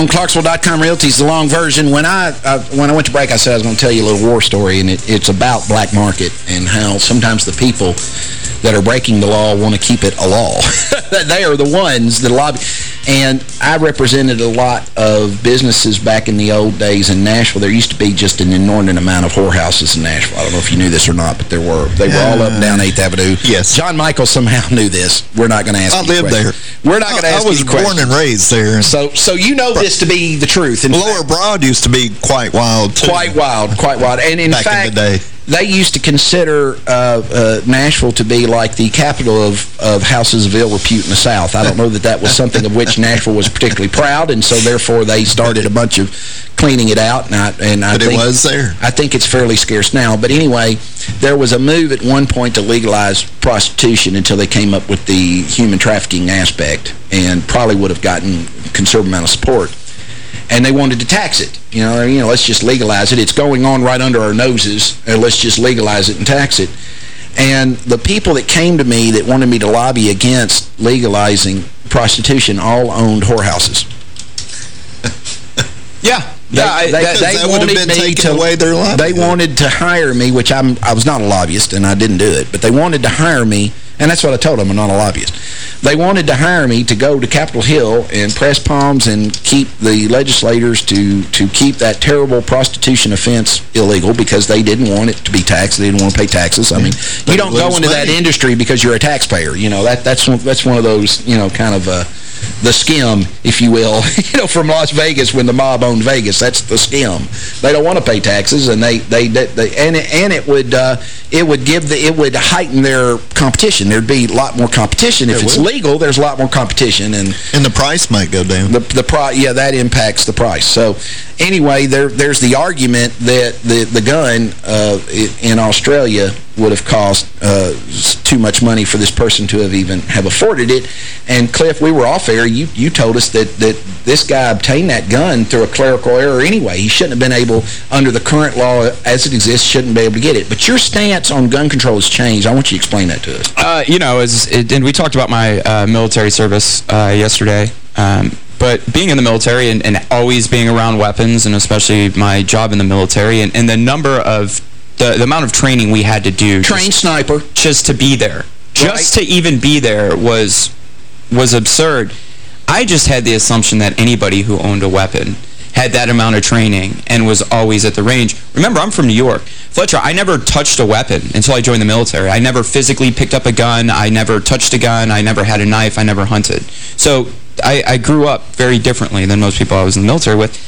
On Clarksville.com Realty's the long version. When I uh, when I went to break, I said I was going to tell you a little war story, and it, it's about black market and how sometimes the people that are breaking the law want to keep it a law. they are the ones that lobby. And I represented a lot of businesses back in the old days in Nashville. There used to be just an inordinate amount of whorehouses in Nashville. I don't know if you knew this or not, but there were. They were all up and down 8th Avenue. Yes. John Michael somehow knew this. We're not going to ask I lived there. We're not going to ask I was born and raised there. So, so you know this to be the truth. In Lower Broad used to be quite wild, too. Quite wild, quite wild. And in Back in fact, the day. They used to consider uh, uh, Nashville to be like the capital of, of houses of ill repute in the South. I don't know that that was something of which Nashville was particularly proud, and so therefore they started a bunch of cleaning it out. And I, and I But it think, was there. I think it's fairly scarce now. But anyway, there was a move at one point to legalize prostitution until they came up with the human trafficking aspect, and probably would have gotten a considerable amount of support and they wanted to tax it. You know, you know, let's just legalize it. It's going on right under our noses, and let's just legalize it and tax it. And the people that came to me that wanted me to lobby against legalizing prostitution all owned whorehouses. Yeah. They, they, they would have wanted been me taking to, away their They wanted to hire me, which I'm, I was not a lobbyist, and I didn't do it, but they wanted to hire me, and that's what I told them, I'm not a lobbyist. They wanted to hire me to go to Capitol Hill and press palms and keep the legislators to, to keep that terrible prostitution offense illegal because they didn't want it to be taxed. They didn't want to pay taxes. I mean, you don't go into that industry because you're a taxpayer. You know, that that's one, that's one of those, you know, kind of uh, the skim, if you will, you know, from Las Vegas when the mob owned Vegas. That's the skim. They don't want to pay taxes, and they they, they, they and it, and it would uh, it would give the it would heighten their competition. There'd be a lot more competition if There it's would. legal. There's a lot more competition, and And the price might go down. the the price, yeah, that impacts the price. So anyway, there there's the argument that the the gun uh, in Australia would have cost uh, too much money for this person to have even have afforded it. And Cliff, we were off air. You you told us that that this guy obtained that gun through a clerical error anyway. He shouldn't have been able, under the current law as it exists, shouldn't be able to get it. But your stance on gun control has changed. I want you to explain that to us. Uh, you know, as it, and we talked about my uh, military service uh, yesterday. Um, but being in the military and, and always being around weapons, and especially my job in the military, and, and the number of the, the amount of training we had to do, Trained sniper. just to be there, just to even be there was was absurd. I just had the assumption that anybody who owned a weapon had that amount of training and was always at the range. Remember, I'm from New York. Fletcher, I never touched a weapon until I joined the military. I never physically picked up a gun. I never touched a gun. I never had a knife. I never hunted. So I, I grew up very differently than most people I was in the military with.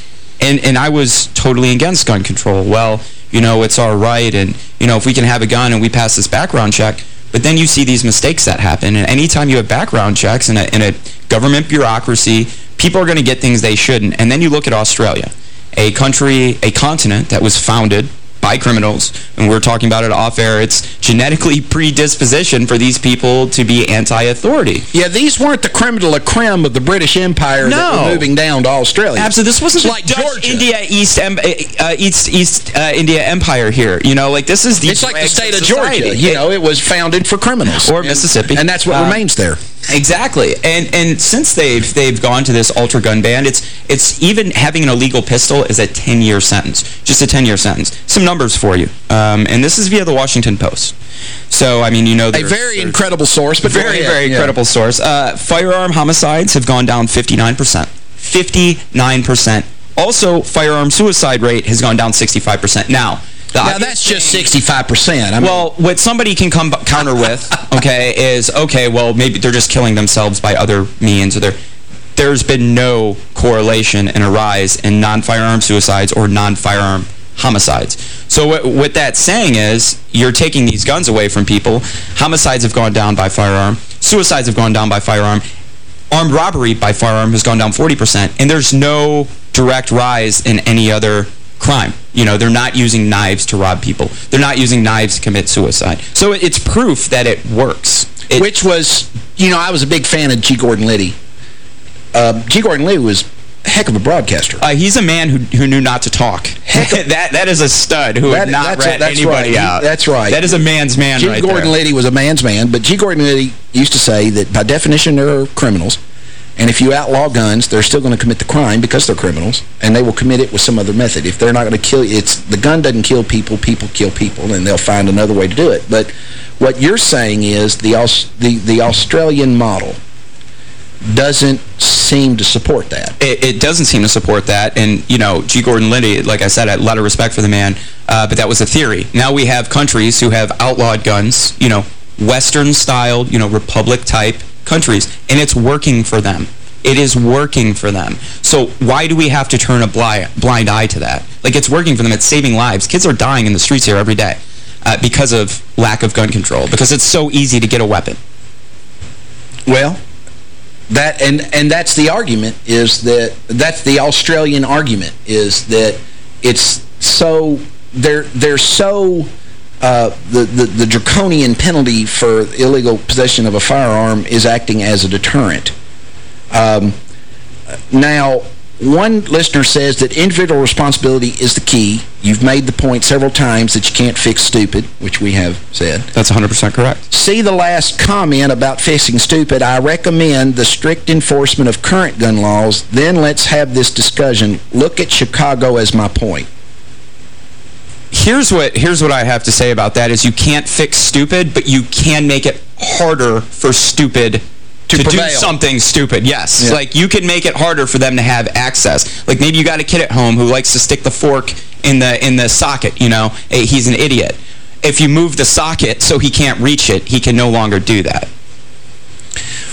And, and I was totally against gun control. Well, you know, it's our right, and, you know, if we can have a gun and we pass this background check, but then you see these mistakes that happen, and anytime you have background checks in a, in a government bureaucracy, people are going to get things they shouldn't. And then you look at Australia, a country, a continent that was founded by criminals, and we're talking about it off air, it's genetically predisposition for these people to be anti-authority. Yeah, these weren't the creme de la creme of the British Empire that were moving down to Australia. Absolutely. This wasn't like Dutch Georgia. India East uh, East East uh, India Empire here. You know, like this is the It's like the state of society. Georgia. You know, it was founded for criminals. Or And- Mississippi. And that's what Uh, remains there. Exactly, and and since they've they've gone to this ultra gun ban, it's it's even having an illegal pistol is a 10 year sentence, just a 10 year sentence. Some numbers for you, um, and this is via the Washington Post. So I mean, you know, A very incredible source, but very very Yeah. credible source. Uh, firearm homicides have gone down 59 percent, 59 percent. Also, firearm suicide rate has gone down 65 percent. Now. Now, that's just 65%. I mean, well, what somebody can come counter with, okay, is, okay, well, maybe they're just killing themselves by other means. or they're, There's been no correlation and a rise in non-firearm suicides or non-firearm homicides. So what, what that's saying is you're taking these guns away from people. Homicides have gone down by firearm. Suicides have gone down by firearm. Armed robbery by firearm has gone down 40%. And there's no direct rise in any other crime. You know, they're not using knives to rob people. They're not using knives to commit suicide. So it's proof that it works. It, which was, you know, I was a big fan of G. Gordon Liddy. Uh, G. Gordon Liddy was a heck of a broadcaster. uh, he's a man who, who knew not to talk. that That is a stud who That- would not rat that's anybody right. out. That's right. That is a man's man G. right Gordon there. Liddy was a man's man, but G. Gordon Liddy used to say that by definition they're criminals, and if you outlaw guns, they're still going to commit the crime because they're criminals, and they will commit it with some other method. If they're not going to kill it's the gun doesn't kill people, people kill people, and they'll find another way to do it. But what you're saying is the the, the Australian model doesn't seem to support that. It, it, doesn't seem to support that. And, you know, G. Gordon Liddy, like I said, I had a lot of respect for the man, uh, but that was a theory. Now we have countries who have outlawed guns, you know, Western-styled, you know, republic-type countries, and it's working for them. It is working for them. So why do we have to turn a blind, blind eye to that? Like, it's working for them. It's saving lives. Kids are dying in the streets here every day uh, because of lack of gun control, because it's so easy to get a weapon. Well, that and and that's the argument is that that's the Australian argument is that it's so they're they're so uh, the, the the draconian penalty for illegal possession of a firearm is acting as a deterrent. Um, now, one listener says that individual responsibility is the key. You've made the point several times that you can't fix stupid, which we have said. That's 100% correct. See the last comment about fixing stupid. I recommend the strict enforcement of current gun laws. Then let's have this discussion. Look at Chicago as my point. Here's what here's what I have to say about that is you can't fix stupid, but you can make it harder for stupid to, to do something stupid. Yes. Yeah. Like, you can make it harder for them to have access. Like, maybe you got a kid at home who likes to stick the fork in the in the socket, you know. He's an idiot. If you move the socket so he can't reach it, he can no longer do that.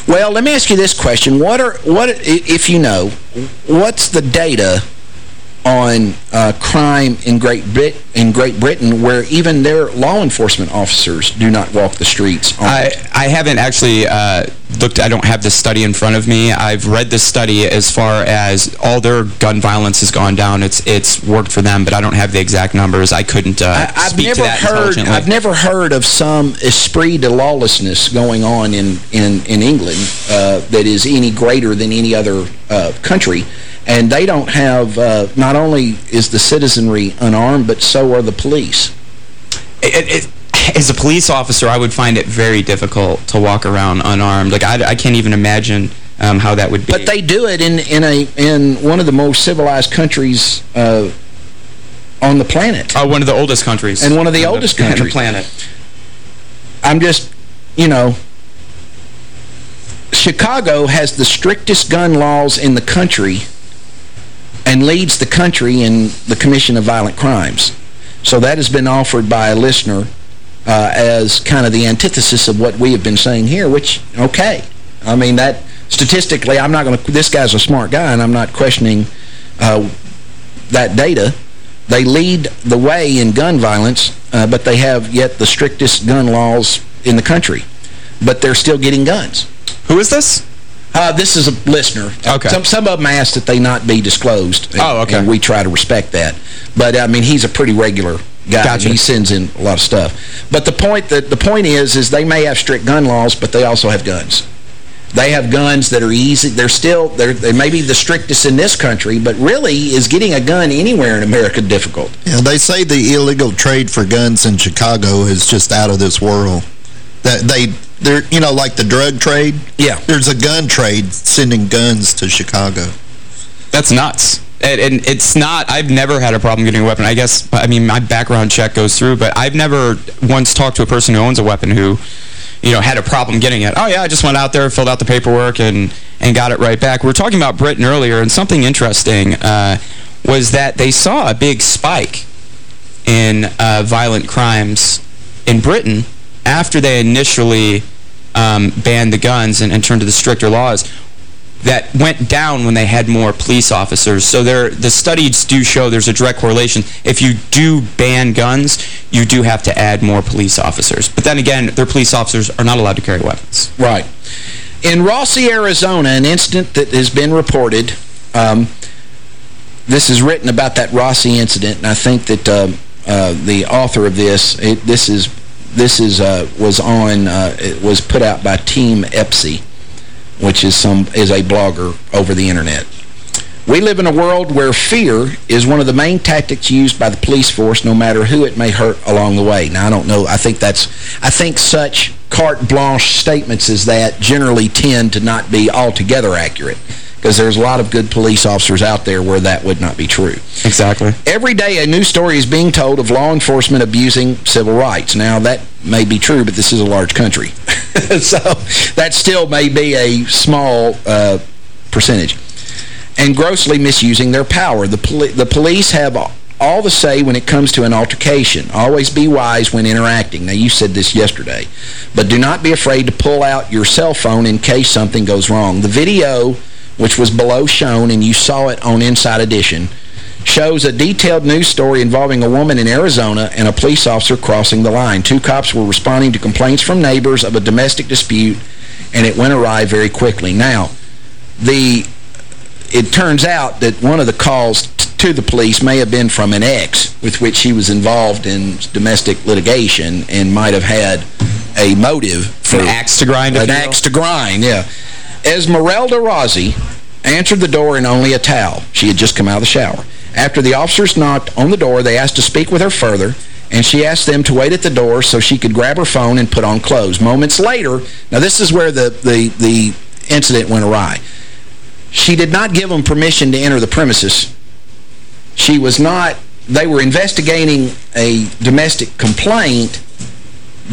Well, let me ask you this question. What are what if you know, what's the data on uh, crime in Great Brit in Great Britain where even their law enforcement officers do not walk the streets. I, I haven't actually uh, looked, I don't have the study in front of me. I've read the study as far as all their gun violence has gone down. It's it's worked for them, but I don't have the exact numbers. I couldn't uh, I, speak never to that heard, I've never heard of some esprit de lawlessness going on in, in, in England uh, that is any greater than any other uh, country. And they don't have, uh, not only is the citizenry unarmed, but so are the police. It, it, as a police officer, I would find it very difficult to walk around unarmed. Like, I, I can't even imagine um, how that would be. But they do it in, in, a, in one of the most civilized countries uh, on the planet. Oh, one of the oldest countries. And one of the oldest the, countries. On the planet. I'm just, you know, Chicago has the strictest gun laws in the country and leads the country in the commission of violent crimes. So that has been offered by a listener uh, as kind of the antithesis of what we have been saying here, which, okay. I mean, that statistically, I'm not going to, this guy's a smart guy, and I'm not questioning uh, that data. They lead the way in gun violence, uh, but they have yet the strictest gun laws in the country. But they're still getting guns. Who is this? Uh, this is a listener. Okay. Some, some of them ask that they not be disclosed. And, oh, okay. And we try to respect that. But, I mean, he's a pretty regular guy. Gotcha. He sends in a lot of stuff. But the point that the point is, is they may have strict gun laws, but they also have guns. They have guns that are easy. They're still, they're, they may be the strictest in this country, but really is getting a gun anywhere in America difficult. Yeah, they say the illegal trade for guns in Chicago is just out of this world. That they're you know, like the drug trade. Yeah. There's a gun trade sending guns to Chicago. That's nuts. And, and, it's not, I've never had a problem getting a weapon. I guess, I mean, my background check goes through, but I've never once talked to a person who owns a weapon who, you know, had a problem getting it. Oh, yeah, I just went out there, filled out the paperwork, and, and got it right back. We were talking about Britain earlier, and something interesting uh, was that they saw a big spike in uh, violent crimes in Britain after they initially um, banned the guns and, and, turned to the stricter laws, that went down when they had more police officers. So there, the studies do show there's a direct correlation. If you do ban guns, you do have to add more police officers. But then again, their police officers are not allowed to carry weapons. Right. In Rossi, Arizona, an incident that has been reported, um, this is written about that Rossi incident, and I think that uh, uh, the author of this, it, this is this is uh, was on uh, it was put out by Team Epsi, which is some is a blogger over the internet. We live in a world where fear is one of the main tactics used by the police force, no matter who it may hurt along the way. Now, I don't know. I think that's, I think such carte blanche statements as that generally tend to not be altogether accurate because there's a lot of good police officers out there where that would not be true. Exactly. Every day a new story is being told of law enforcement abusing civil rights. Now, that may be true, but this is a large country. so that still may be a small uh, percentage. And grossly misusing their power. The, poli the police have all the say when it comes to an altercation. Always be wise when interacting. Now, you said this yesterday. But do not be afraid to pull out your cell phone in case something goes wrong. The video, which was below shown, and you saw it on Inside Edition, shows a detailed news story involving a woman in Arizona and a police officer crossing the line. Two cops were responding to complaints from neighbors of a domestic dispute, and it went awry very quickly. Now, the it turns out that one of the calls to the police may have been from an ex with which he was involved in domestic litigation and might have had a motive for an axe to grind. An axe to grind, yeah. Esmeralda Rossi answered the door in only a towel. She had just come out of the shower. After the officers knocked on the door, they asked to speak with her further, and she asked them to wait at the door so she could grab her phone and put on clothes. Moments later, now this is where the, the, the incident went awry. She did not give them permission to enter the premises. She was not, they were investigating a domestic complaint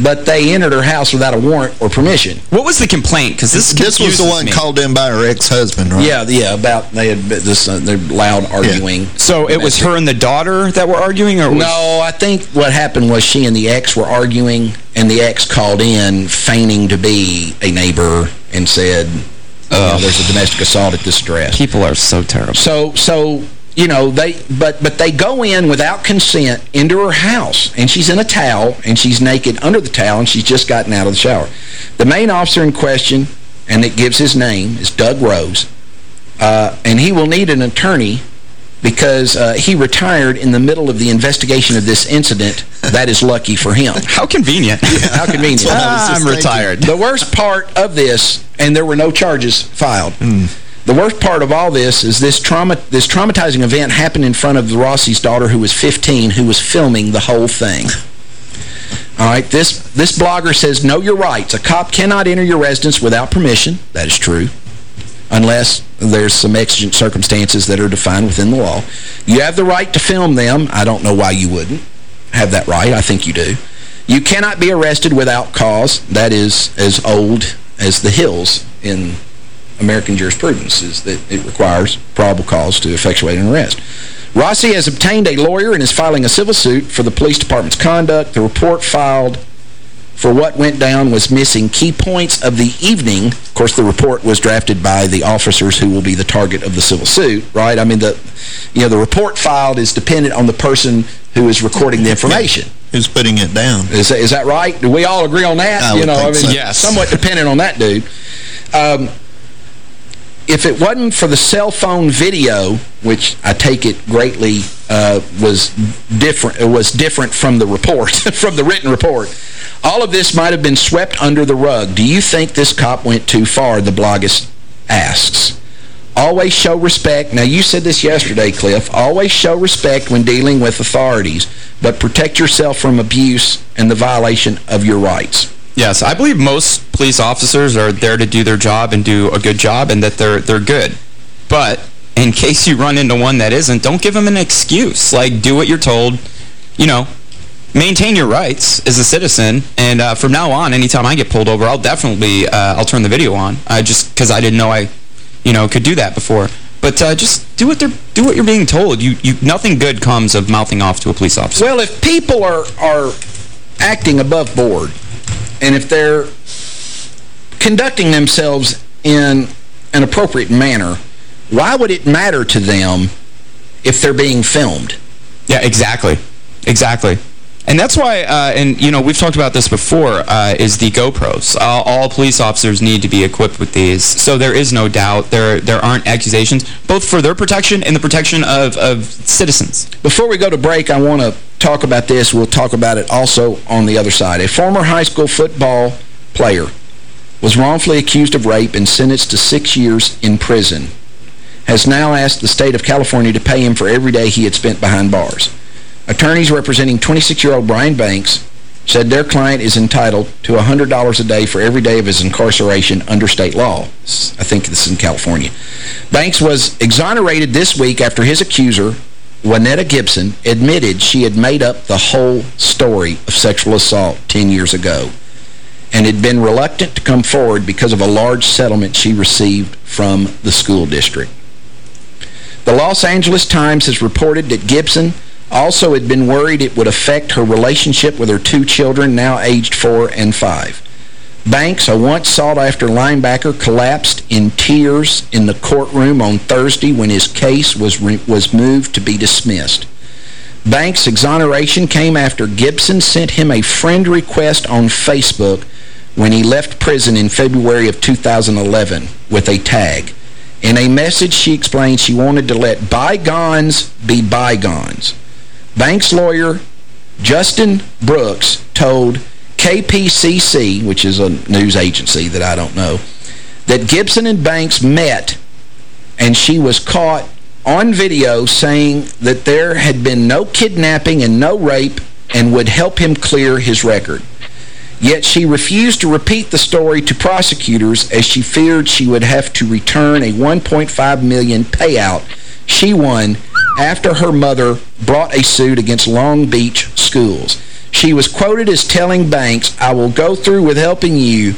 but they entered her house without a warrant or permission. What was the complaint? Because this this was the one me. called in by her ex-husband, right? Yeah, yeah. About they had this uh, they're loud arguing. Yeah. So it was her and the daughter that were arguing, or no? I think what happened was she and the ex were arguing, and the ex called in feigning to be a neighbor and said, know, "There's a domestic assault at this address." People are so terrible. So so you know, they but but they go in without consent into her house, and she's in a towel, and she's naked under the towel, and she's just gotten out of the shower. The main officer in question, and it gives his name, is Doug Rose, uh, and he will need an attorney because uh, he retired in the middle of the investigation of this incident. That is lucky for him. How convenient. Yeah, how convenient. I'm retired. The worst part of this, and there were no charges filed, mm. The worst part of all this is this trauma this traumatizing event happened in front of Rossi's daughter who was 15 who was filming the whole thing. All right, this this blogger says know your rights. A cop cannot enter your residence without permission. That is true. Unless there's some exigent circumstances that are defined within the law. You have the right to film them. I don't know why you wouldn't have that right. I think you do. You cannot be arrested without cause. That is as old as the hills in American jurisprudence is that it requires probable cause to effectuate an arrest. Rossi has obtained a lawyer and is filing a civil suit for the police department's conduct. The report filed for what went down was missing key points of the evening. Of course, the report was drafted by the officers who will be the target of the civil suit, right? I mean, the you know the report filed is dependent on the person who is recording the information. Who's putting it down. Is that, is that right? Do we all agree on that? I you know, I mean, so. yes. somewhat dependent on that dude. Um, if it wasn't for the cell phone video, which I take it greatly uh, was different was different from the report, from the written report, all of this might have been swept under the rug. Do you think this cop went too far, the bloggist asks. Always show respect. Now, you said this yesterday, Cliff. Always show respect when dealing with authorities, but protect yourself from abuse and the violation of your rights. Yes, I believe most police officers are there to do their job and do a good job and that they're they're good. But in case you run into one that isn't, don't give them an excuse. Like, do what you're told. You know, maintain your rights as a citizen. And uh, from now on, anytime I get pulled over, I'll definitely uh, I'll turn the video on. Uh, just because I didn't know I, you know, could do that before. But uh, just do what they're do what you're being told. You you nothing good comes of mouthing off to a police officer. Well, if people are are acting above board and if they're conducting themselves in an appropriate manner, why would it matter to them if they're being filmed? Yeah, exactly. Exactly. And that's why, uh, and, you know, we've talked about this before, uh, is the GoPros. Uh, all police officers need to be equipped with these. So there is no doubt there there aren't accusations, both for their protection and the protection of, of citizens. Before we go to break, I want to talk about this. We'll talk about it also on the other side. A former high school football player was wrongfully accused of rape and sentenced to six years in prison, has now asked the state of California to pay him for every day he had spent behind bars. Attorneys representing 26-year-old Brian Banks said their client is entitled to $100 a day for every day of his incarceration under state law. I think this is in California. Banks was exonerated this week after his accuser, Wanetta Gibson, admitted she had made up the whole story of sexual assault 10 years ago. and had been reluctant to come forward because of a large settlement she received from the school district. The Los Angeles Times has reported that Gibson also had been worried it would affect her relationship with her two children, now aged four and five. Banks, a once sought-after linebacker, collapsed in tears in the courtroom on Thursday when his case was, was moved to be dismissed. Banks' exoneration came after Gibson sent him a friend request on Facebook when he left prison in February of 2011 with a tag. In a message, she explained she wanted to let bygones be bygones. Banks' lawyer, Justin Brooks, told KPCC, which is a news agency that I don't know, that Gibson and Banks met and she was caught on video saying that there had been no kidnapping and no rape and would help him clear his record. Yet she refused to repeat the story to prosecutors as she feared she would have to return a 1.5 million payout she won after her mother brought a suit against Long Beach schools. She was quoted as telling Banks, I will go through with helping you,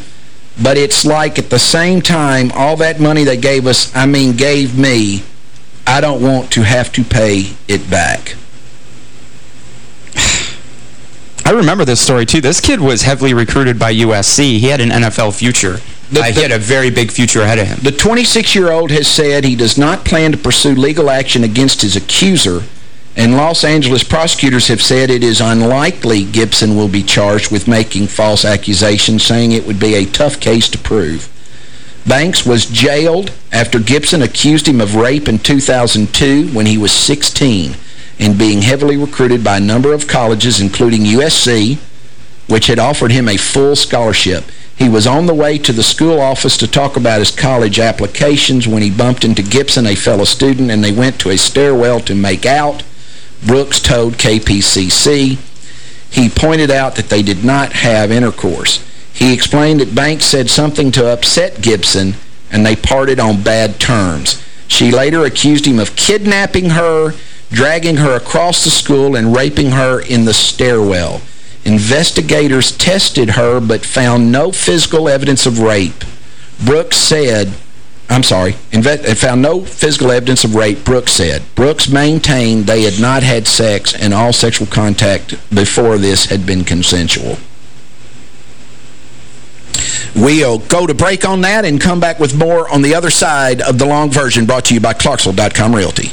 but it's like at the same time, all that money they gave us, I mean gave me, I don't want to have to pay it back. I remember this story, too. This kid was heavily recruited by USC. He had an NFL future. The, uh, he had a very big future ahead of him. The 26-year-old has said he does not plan to pursue legal action against his accuser, and Los Angeles prosecutors have said it is unlikely Gibson will be charged with making false accusations, saying it would be a tough case to prove. Banks was jailed after Gibson accused him of rape in 2002 when he was 16 and being heavily recruited by a number of colleges, including USC, which had offered him a full scholarship. He was on the way to the school office to talk about his college applications when he bumped into Gibson, a fellow student, and they went to a stairwell to make out. Brooks told KPCC. He pointed out that they did not have intercourse. He explained that Banks said something to upset Gibson, and they parted on bad terms. She later accused him of kidnapping her dragging her across the school and raping her in the stairwell. Investigators tested her but found no physical evidence of rape. Brooks said, I'm sorry, uh, found no physical evidence of rape, Brooks said. Brooks maintained they had not had sex and all sexual contact before this had been consensual. We'll go to break on that and come back with more on the other side of the long version brought to you by Clarksville.com Realty.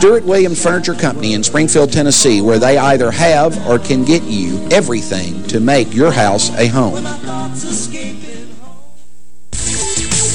Stewart Williams Furniture Company in Springfield, Tennessee, where they either have or can get you everything to make your house a home.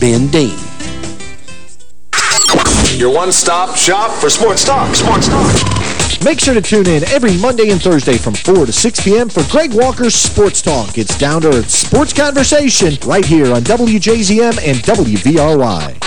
Ben Dean. Your one-stop shop for sports talk. Sports talk. Make sure to tune in every Monday and Thursday from 4 to 6 p.m. for Greg Walker's Sports Talk. It's down to earth sports conversation right here on WJZM and WVRY.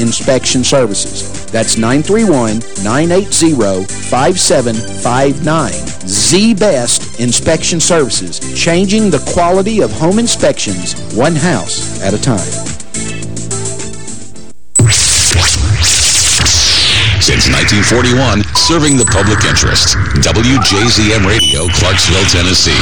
inspection services. That's 931-980-5759. The Best Inspection Services, changing the quality of home inspections one house at a time. Since 1941, serving the public interest. WJZM Radio, Clarksville, Tennessee.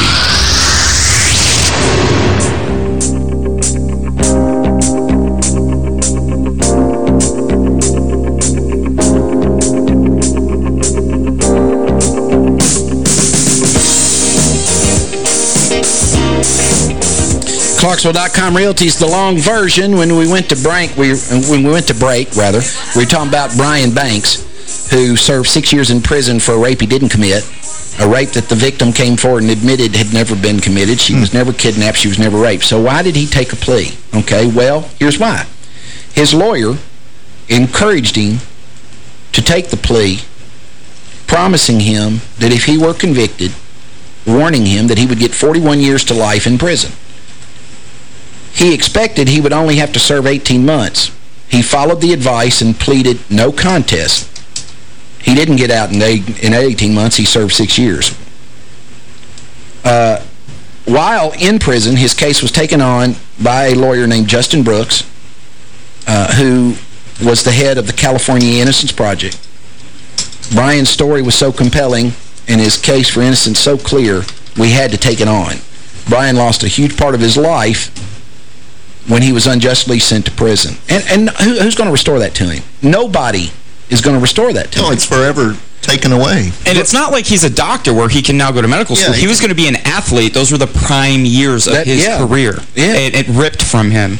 Clarksville.com Realty's the long version. When we went to break, we when we went to break, rather, we were talking about Brian Banks, who served six years in prison for a rape he didn't commit, a rape that the victim came forward and admitted had never been committed. She was hmm. never kidnapped. She was never raped. So why did he take a plea? Okay, well, here's why. His lawyer encouraged him to take the plea, promising him that if he were convicted, warning him that he would get 41 years to life in prison. He expected he would only have to serve 18 months. He followed the advice and pleaded no contest. He didn't get out in, eight, in 18 months. He served six years. Uh, while in prison, his case was taken on by a lawyer named Justin Brooks, uh, who was the head of the California Innocence Project. Brian's story was so compelling and his case for innocence so clear, we had to take it on. Brian lost a huge part of his life when he was unjustly sent to prison. And, and who, who's going to restore that to him? Nobody is going to restore that to no, him. No, it's forever taken away. And it's not like he's a doctor where he can now go to medical school. Yeah, he, he was going to be an athlete. Those were the prime years of that, his yeah. career. Yeah. It, it ripped from him.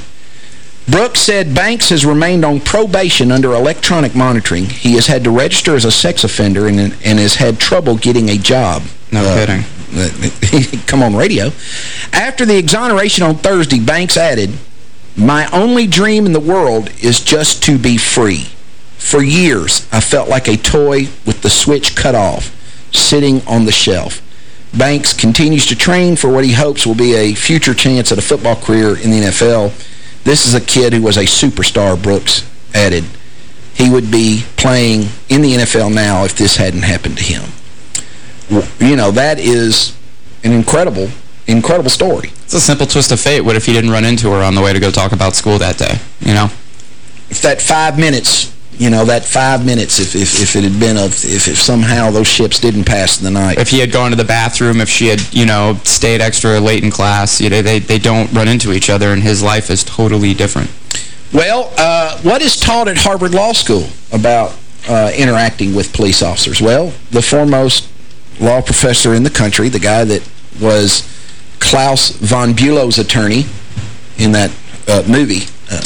Brooks said Banks has remained on probation under electronic monitoring. He has had to register as a sex offender and, and has had trouble getting a job. No uh, kidding. come on radio. After the exoneration on Thursday, Banks added, my only dream in the world is just to be free. For years, I felt like a toy with the switch cut off, sitting on the shelf. Banks continues to train for what he hopes will be a future chance at a football career in the NFL. This is a kid who was a superstar, Brooks added. He would be playing in the NFL now if this hadn't happened to him. You know, that is an incredible incredible story. It's a simple twist of fate. What if he didn't run into her on the way to go talk about school that day, you know? If that five minutes, you know, that five minutes, if, if, if it had been, a, if, if somehow those ships didn't pass the night. If he had gone to the bathroom, if she had, you know, stayed extra late in class, you know, they, they don't run into each other and his life is totally different. Well, uh, what is taught at Harvard Law School about uh, interacting with police officers? Well, the foremost law professor in the country, the guy that was Klaus von Bülow's attorney in that uh, movie, uh,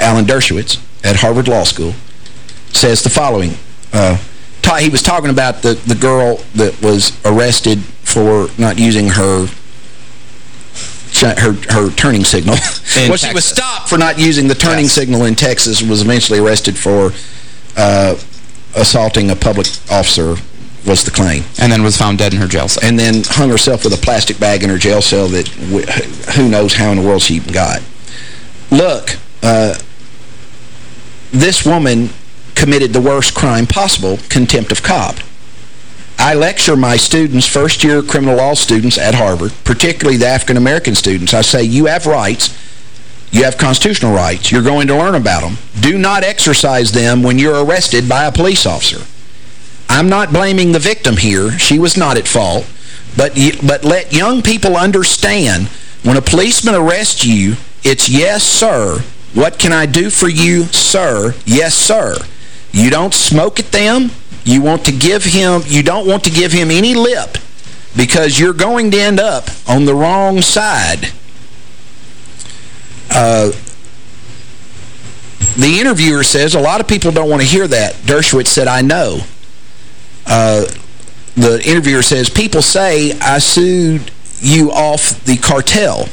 Alan Dershowitz, at Harvard Law School, says the following. Uh, he was talking about the, the girl that was arrested for not using her her her turning signal. well, she was stopped for not using the turning yes. signal in Texas and was eventually arrested for uh, assaulting a public officer was the claim. And then was found dead in her jail cell. And then hung herself with a plastic bag in her jail cell that who knows how in the world she even got. Look, uh, this woman committed the worst crime possible, contempt of cop. I lecture my students, first-year criminal law students at Harvard, particularly the African-American students. I say, you have rights. You have constitutional rights. You're going to learn about them. Do not exercise them when you're arrested by a police officer. I'm not blaming the victim here. She was not at fault. But, but let young people understand when a policeman arrests you, it's yes, sir. What can I do for you, sir? Yes, sir. You don't smoke at them. You want to give him, you don't want to give him any lip because you're going to end up on the wrong side. Uh, the interviewer says, a lot of people don't want to hear that. Dershowitz said, I know. Uh, the interviewer says, people say I sued you off the cartel.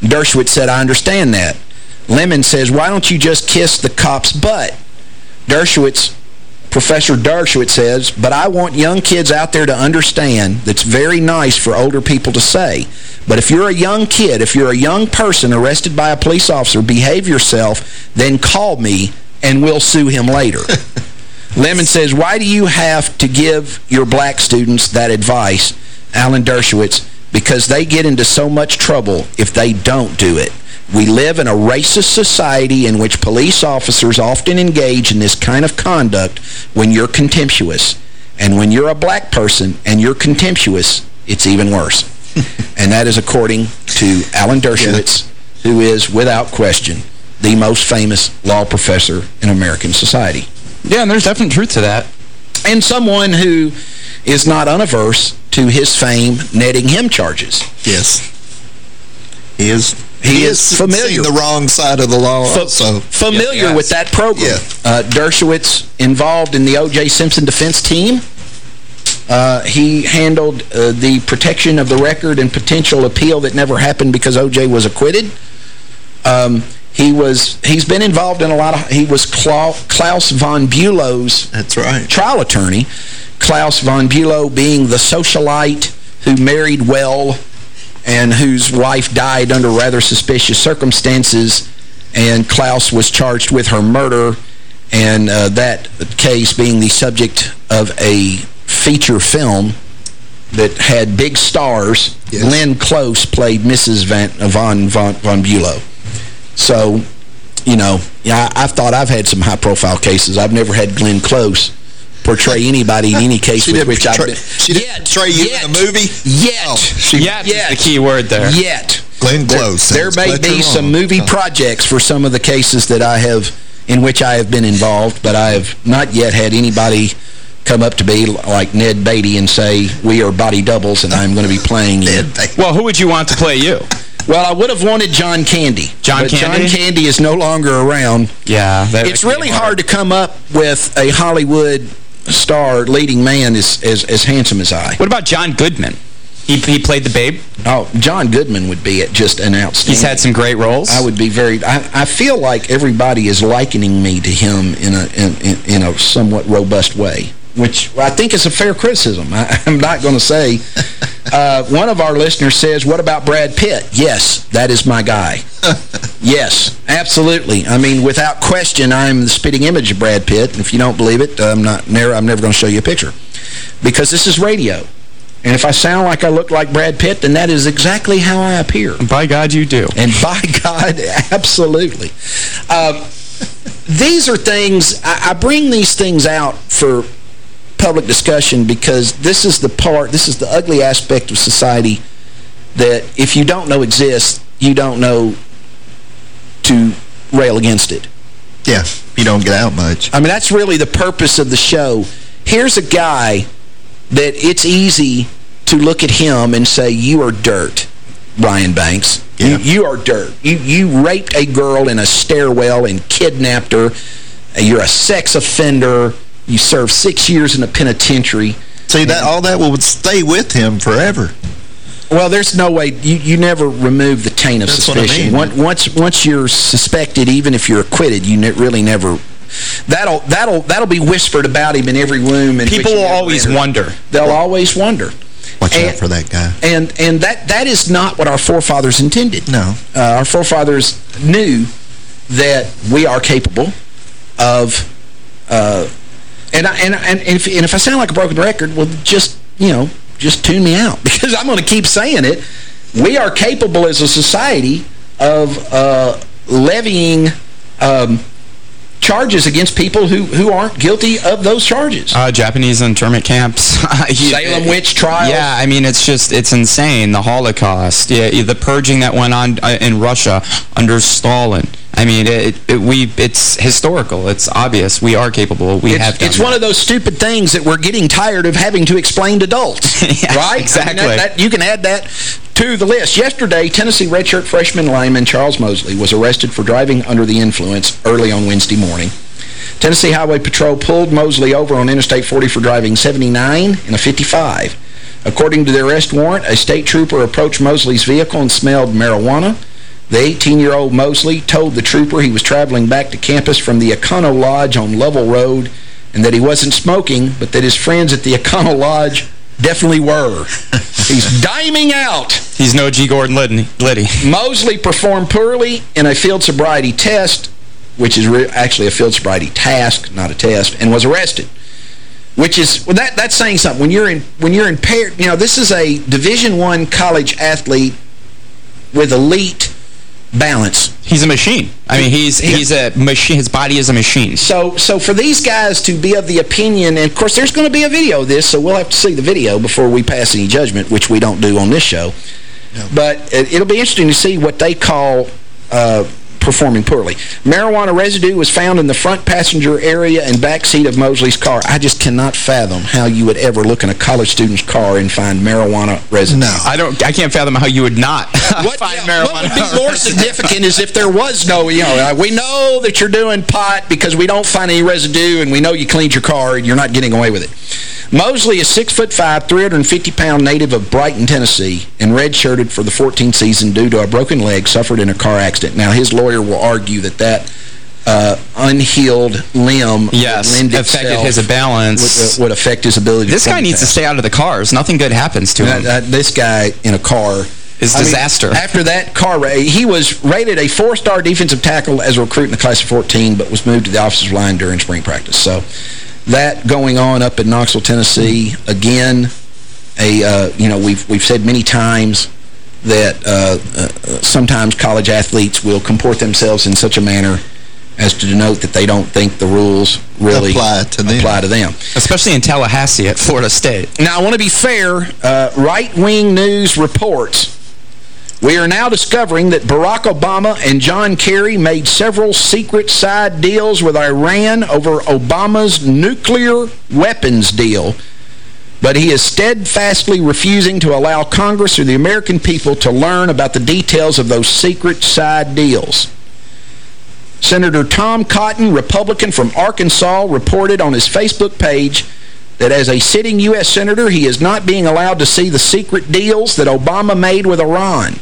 Dershowitz said, I understand that. Lemon says, why don't you just kiss the cop's butt? Dershowitz, Professor Dershowitz says, but I want young kids out there to understand that's very nice for older people to say. But if you're a young kid, if you're a young person arrested by a police officer, behave yourself, then call me and we'll sue him later. Lemon says, why do you have to give your black students that advice, Alan Dershowitz? Because they get into so much trouble if they don't do it. We live in a racist society in which police officers often engage in this kind of conduct when you're contemptuous. And when you're a black person and you're contemptuous, it's even worse. and that is according to Alan Dershowitz, yeah. who is, without question, the most famous law professor in American society. Yeah, and there's definite truth to that. And someone who is not unaverse to his fame netting him charges. Yes. He is he, he is familiar. the wrong side of the law F also. Familiar yes, with that program. Yeah. Uh, Dershowitz involved in the O.J. Simpson defense team. Uh, he handled uh, the protection of the record and potential appeal that never happened because O.J. was acquitted. Um, he was he's been involved in a lot of he was Klaus von Bülow's That's right. trial attorney. Klaus von Bülow being the socialite who married well and whose wife died under rather suspicious circumstances and Klaus was charged with her murder and uh, that case being the subject of a feature film that had big stars. Yes. Glenn Close played Mrs. Van, Von, Von, Von Bülow. So, you know, yeah, I, have thought I've had some high-profile cases. I've never had Glenn Close portray anybody in any case with which I've been... She didn't yet, portray you yet, in a movie? Yet. Oh, she, yet, yet the key word there. Yet. Glenn Close. There, there may be some movie projects for some of the cases that I have, in which I have been involved, but I have not yet had anybody come up to me like Ned Beatty and say, we are body doubles and I'm going to be playing you. Well, who would you want to play you? Well, I would have wanted John Candy. John Candy? John Candy is no longer around. Yeah. It's really hard. hard to come up with a Hollywood star leading man as, as, as handsome as I. What about John Goodman? He, he played the Babe? Oh, John Goodman would be just an outstanding. He's had some great roles. I would be very... I, I feel like everybody is likening me to him in a, in, in, in a somewhat robust way which I think is a fair criticism. I, am not going to say. Uh, one of our listeners says, what about Brad Pitt? Yes, that is my guy. yes, absolutely. I mean, without question, I'm the spitting image of Brad Pitt. And if you don't believe it, I'm, not, never, I'm never going to show you a picture. Because this is radio. And if I sound like I look like Brad Pitt, then that is exactly how I appear. By God, you do. And by God, absolutely. Um, these are things, I, I bring these things out for public discussion because this is the part, this is the ugly aspect of society that if you don't know exists, you don't know to rail against it. Yeah, you don't get out much. I mean, that's really the purpose of the show. Here's a guy that it's easy to look at him and say, you are dirt, Ryan Banks. Yeah. You, you are dirt. You, you raped a girl in a stairwell and kidnapped her. You're a sex offender. You serve six years in a penitentiary. See, that all that would stay with him forever. Well, there's no way. You, you never remove the taint of That's suspicion. I mean. Once once you're suspected, even if you're acquitted, you ne really never... That'll that'll that'll be whispered about him in every room. In People will always enter. wonder. They'll always wonder. Watch and, out for that guy. And and that that is not what our forefathers intended. No. Uh, our forefathers knew that we are capable of uh, and, I, and, and, if, and if I sound like a broken record, well, just, you know, just tune me out. Because I'm going to keep saying it. We are capable as a society of uh, levying um, charges against people who, who aren't guilty of those charges. Uh, Japanese internment camps. Salem witch trials. Yeah, I mean, it's just, it's insane. The Holocaust. Yeah, the purging that went on uh, in Russia under Stalin. I mean, it, it, we it's historical. It's obvious. We are capable. We it's, have It's that. one of those stupid things that we're getting tired of having to explain to adults, yeah, right? Exactly. I mean, that, that, you can add that to the list. Yesterday, Tennessee redshirt freshman lineman Charles Mosley was arrested for driving under the influence early on Wednesday morning. Tennessee Highway Patrol pulled Mosley over on Interstate 40 for driving 79 in a 55. According to the arrest warrant, a state trooper approached Mosley's vehicle and smelled marijuana. The 18-year-old Mosley told the trooper he was traveling back to campus from the Econo Lodge on Lovell Road and that he wasn't smoking, but that his friends at the Econo Lodge definitely were. He's diming out. He's no G. Gordon Liddy. Mosley performed poorly in a field sobriety test, which is actually a field sobriety task, not a test, and was arrested. Which is well, that that's saying something. When you're in when you're impaired, you know, this is a Division One college athlete with elite balance. He's a machine. I mean, he's he's a machine. His body is a machine. So so for these guys to be of the opinion, and of course there's going to be a video of this, so we'll have to see the video before we pass any judgment, which we don't do on this show. No. But it'll be interesting to see what they call uh, performing poorly. Marijuana residue was found in the front passenger area and back seat of Mosley's car. I just cannot fathom how you would ever look in a college student's car and find marijuana residue. No. I don't I can't fathom how you would not what, find yeah, marijuana. What would be more significant is if there was no, you know, uh, we know that you're doing pot because we don't find any residue and we know you cleaned your car and you're not getting away with it. Mosley is 6'5", 350-pound native of Brighton, Tennessee, and redshirted for the 14th season due to a broken leg suffered in a car accident. Now, his lawyer will argue that that uh, unhealed limb yes, affected his balance. Would, would, affect his ability This guy needs to stay out of the cars. Nothing good happens to him. Uh, uh, this guy in a car is disaster. Mean, after that car race, he was rated a four-star defensive tackle as a recruit in the class of 14, but was moved to the offensive line during spring practice. So that going on up in Knoxville, Tennessee. Again, a uh, you know we've we've said many times that uh, uh, sometimes college athletes will comport themselves in such a manner as to denote that they don't think the rules really apply to them. Apply to them. Especially in Tallahassee at Florida State. Now, I want to be fair. Uh, right-wing news reports we are now discovering that Barack Obama and John Kerry made several secret side deals with Iran over Obama's nuclear weapons deal, but he is steadfastly refusing to allow Congress or the American people to learn about the details of those secret side deals. Senator Tom Cotton, Republican from Arkansas, reported on his Facebook page that as a sitting U.S. Senator, he is not being allowed to see the secret deals that Obama made with Iran.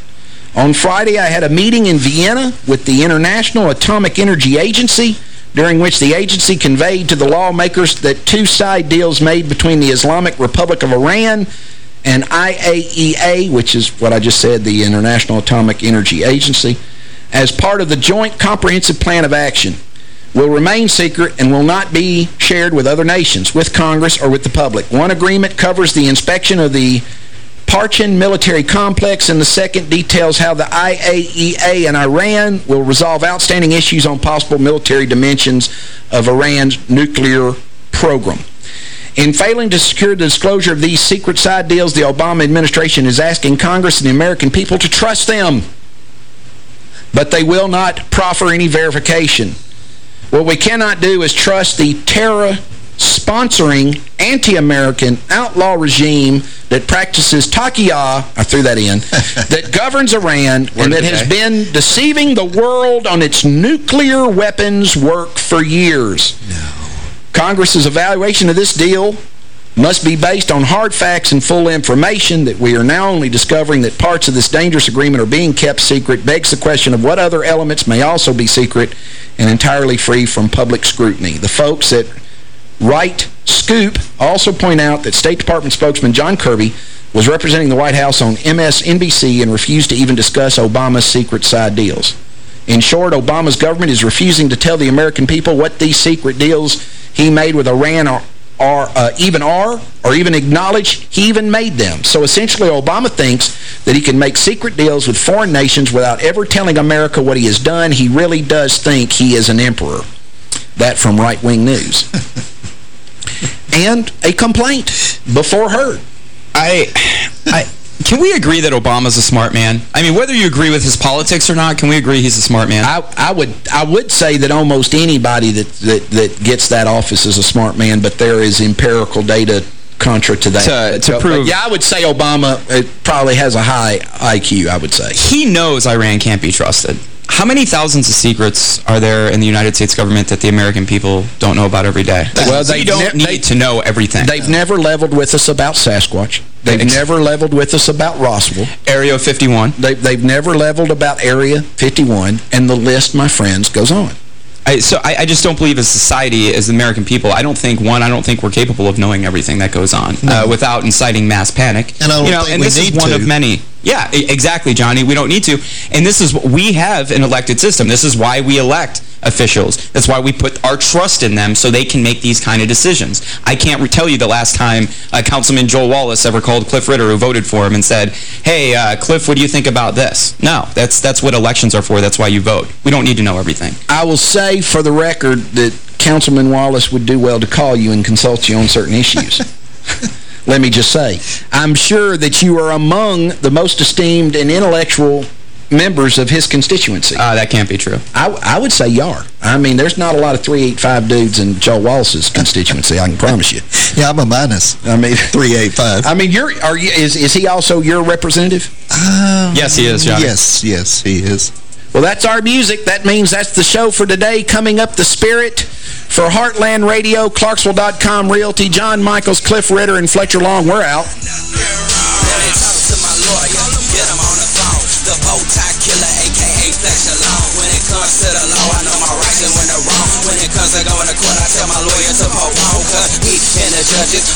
On Friday, I had a meeting in Vienna with the International Atomic Energy Agency, during which the agency conveyed to the lawmakers that two side deals made between the Islamic Republic of Iran and IAEA, which is what I just said, the International Atomic Energy Agency, as part of the Joint Comprehensive Plan of Action, will remain secret and will not be shared with other nations, with Congress, or with the public. One agreement covers the inspection of the Parchin military complex, and the second details how the IAEA and Iran will resolve outstanding issues on possible military dimensions of Iran's nuclear program. In failing to secure the disclosure of these secret side deals, the Obama administration is asking Congress and the American people to trust them. But they will not proffer any verification. What we cannot do is trust the terror sponsoring anti-American outlaw regime that practices taqiyya, I threw that in, that governs Iran and that has been deceiving the world on its nuclear weapons work for years. No. Congress's evaluation of this deal must be based on hard facts and full information that we are now only discovering that parts of this dangerous agreement are being kept secret begs the question of what other elements may also be secret and entirely free from public scrutiny. The folks at Right Scoop also point out that State Department spokesman John Kirby was representing the White House on MSNBC and refused to even discuss Obama's secret side deals. In short, Obama's government is refusing to tell the American people what these secret deals he made with Iran are, are uh, even are, or even acknowledge he even made them. So essentially, Obama thinks that he can make secret deals with foreign nations without ever telling America what he has done. He really does think he is an emperor. That from right-wing news. and a complaint before her. I, I, Can we agree that Obama's a smart man? I mean, whether you agree with his politics or not, can we agree he's a smart man? I, I would I would say that almost anybody that, that, that gets that office is a smart man, but there is empirical data contra to that. To, to prove... yeah, I would say Obama probably has a high IQ, I would say. He knows Iran can't be trusted. How many thousands of secrets are there in the United States government that the American people don't know about every day? Well, we they don't ne- need to know everything. They've never leveled with us about Sasquatch. They've Ex- never leveled with us about Roswell. Area 51. They, they've never leveled about Area 51, and the list, my friends, goes on. I, so I, I just don't believe as society, as the American people, I don't think, one, I don't think we're capable of knowing everything that goes on uh, without inciting mass panic. And I don't you know, think and we this is need one to. of many. Yeah, exactly, Johnny. We don't need to. And this is, what we have an elected system. This is why we elect officials. That's why we put our trust in them so they can make these kind of decisions. I can't tell you the last time uh, Councilman Joel Wallace ever called Cliff Ritter, who voted for him, and said, hey, uh, Cliff, what do you think about this? No, that's, that's what elections are for. That's why you vote. We don't need to know everything. I will say for the record that Councilman Wallace would do well to call you and consult you on certain issues. Let me just say, I'm sure that you are among the most esteemed and intellectual members of his constituency. Uh, that can't be true. I, I would say you are. I mean, there's not a lot of 385 dudes in Joe Wallace's constituency, I can promise you. Yeah, I'm a minus. I mean, 385. I mean, you're are you is is he also your representative? Um, Yes, he is, Johnny. Yes, yes, he is. Well, that's our music. That means that's the show for today. Coming up, The Spirit. For Heartland Radio, Clarksville.com Realty, John Michaels, Cliff Ritter, and Fletcher Long, we're out.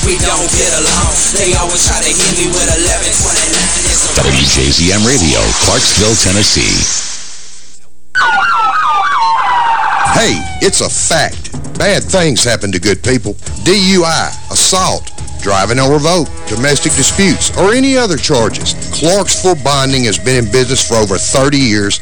We don't get along. They always try to hit me with 1129. WJZM Radio, Clarksville, Tennessee. Hey, it's a fact. Bad things happen to good people. DUI, assault, driving on revoke, domestic disputes, or any other charges. Clarksville Bonding has been in business for over 30 years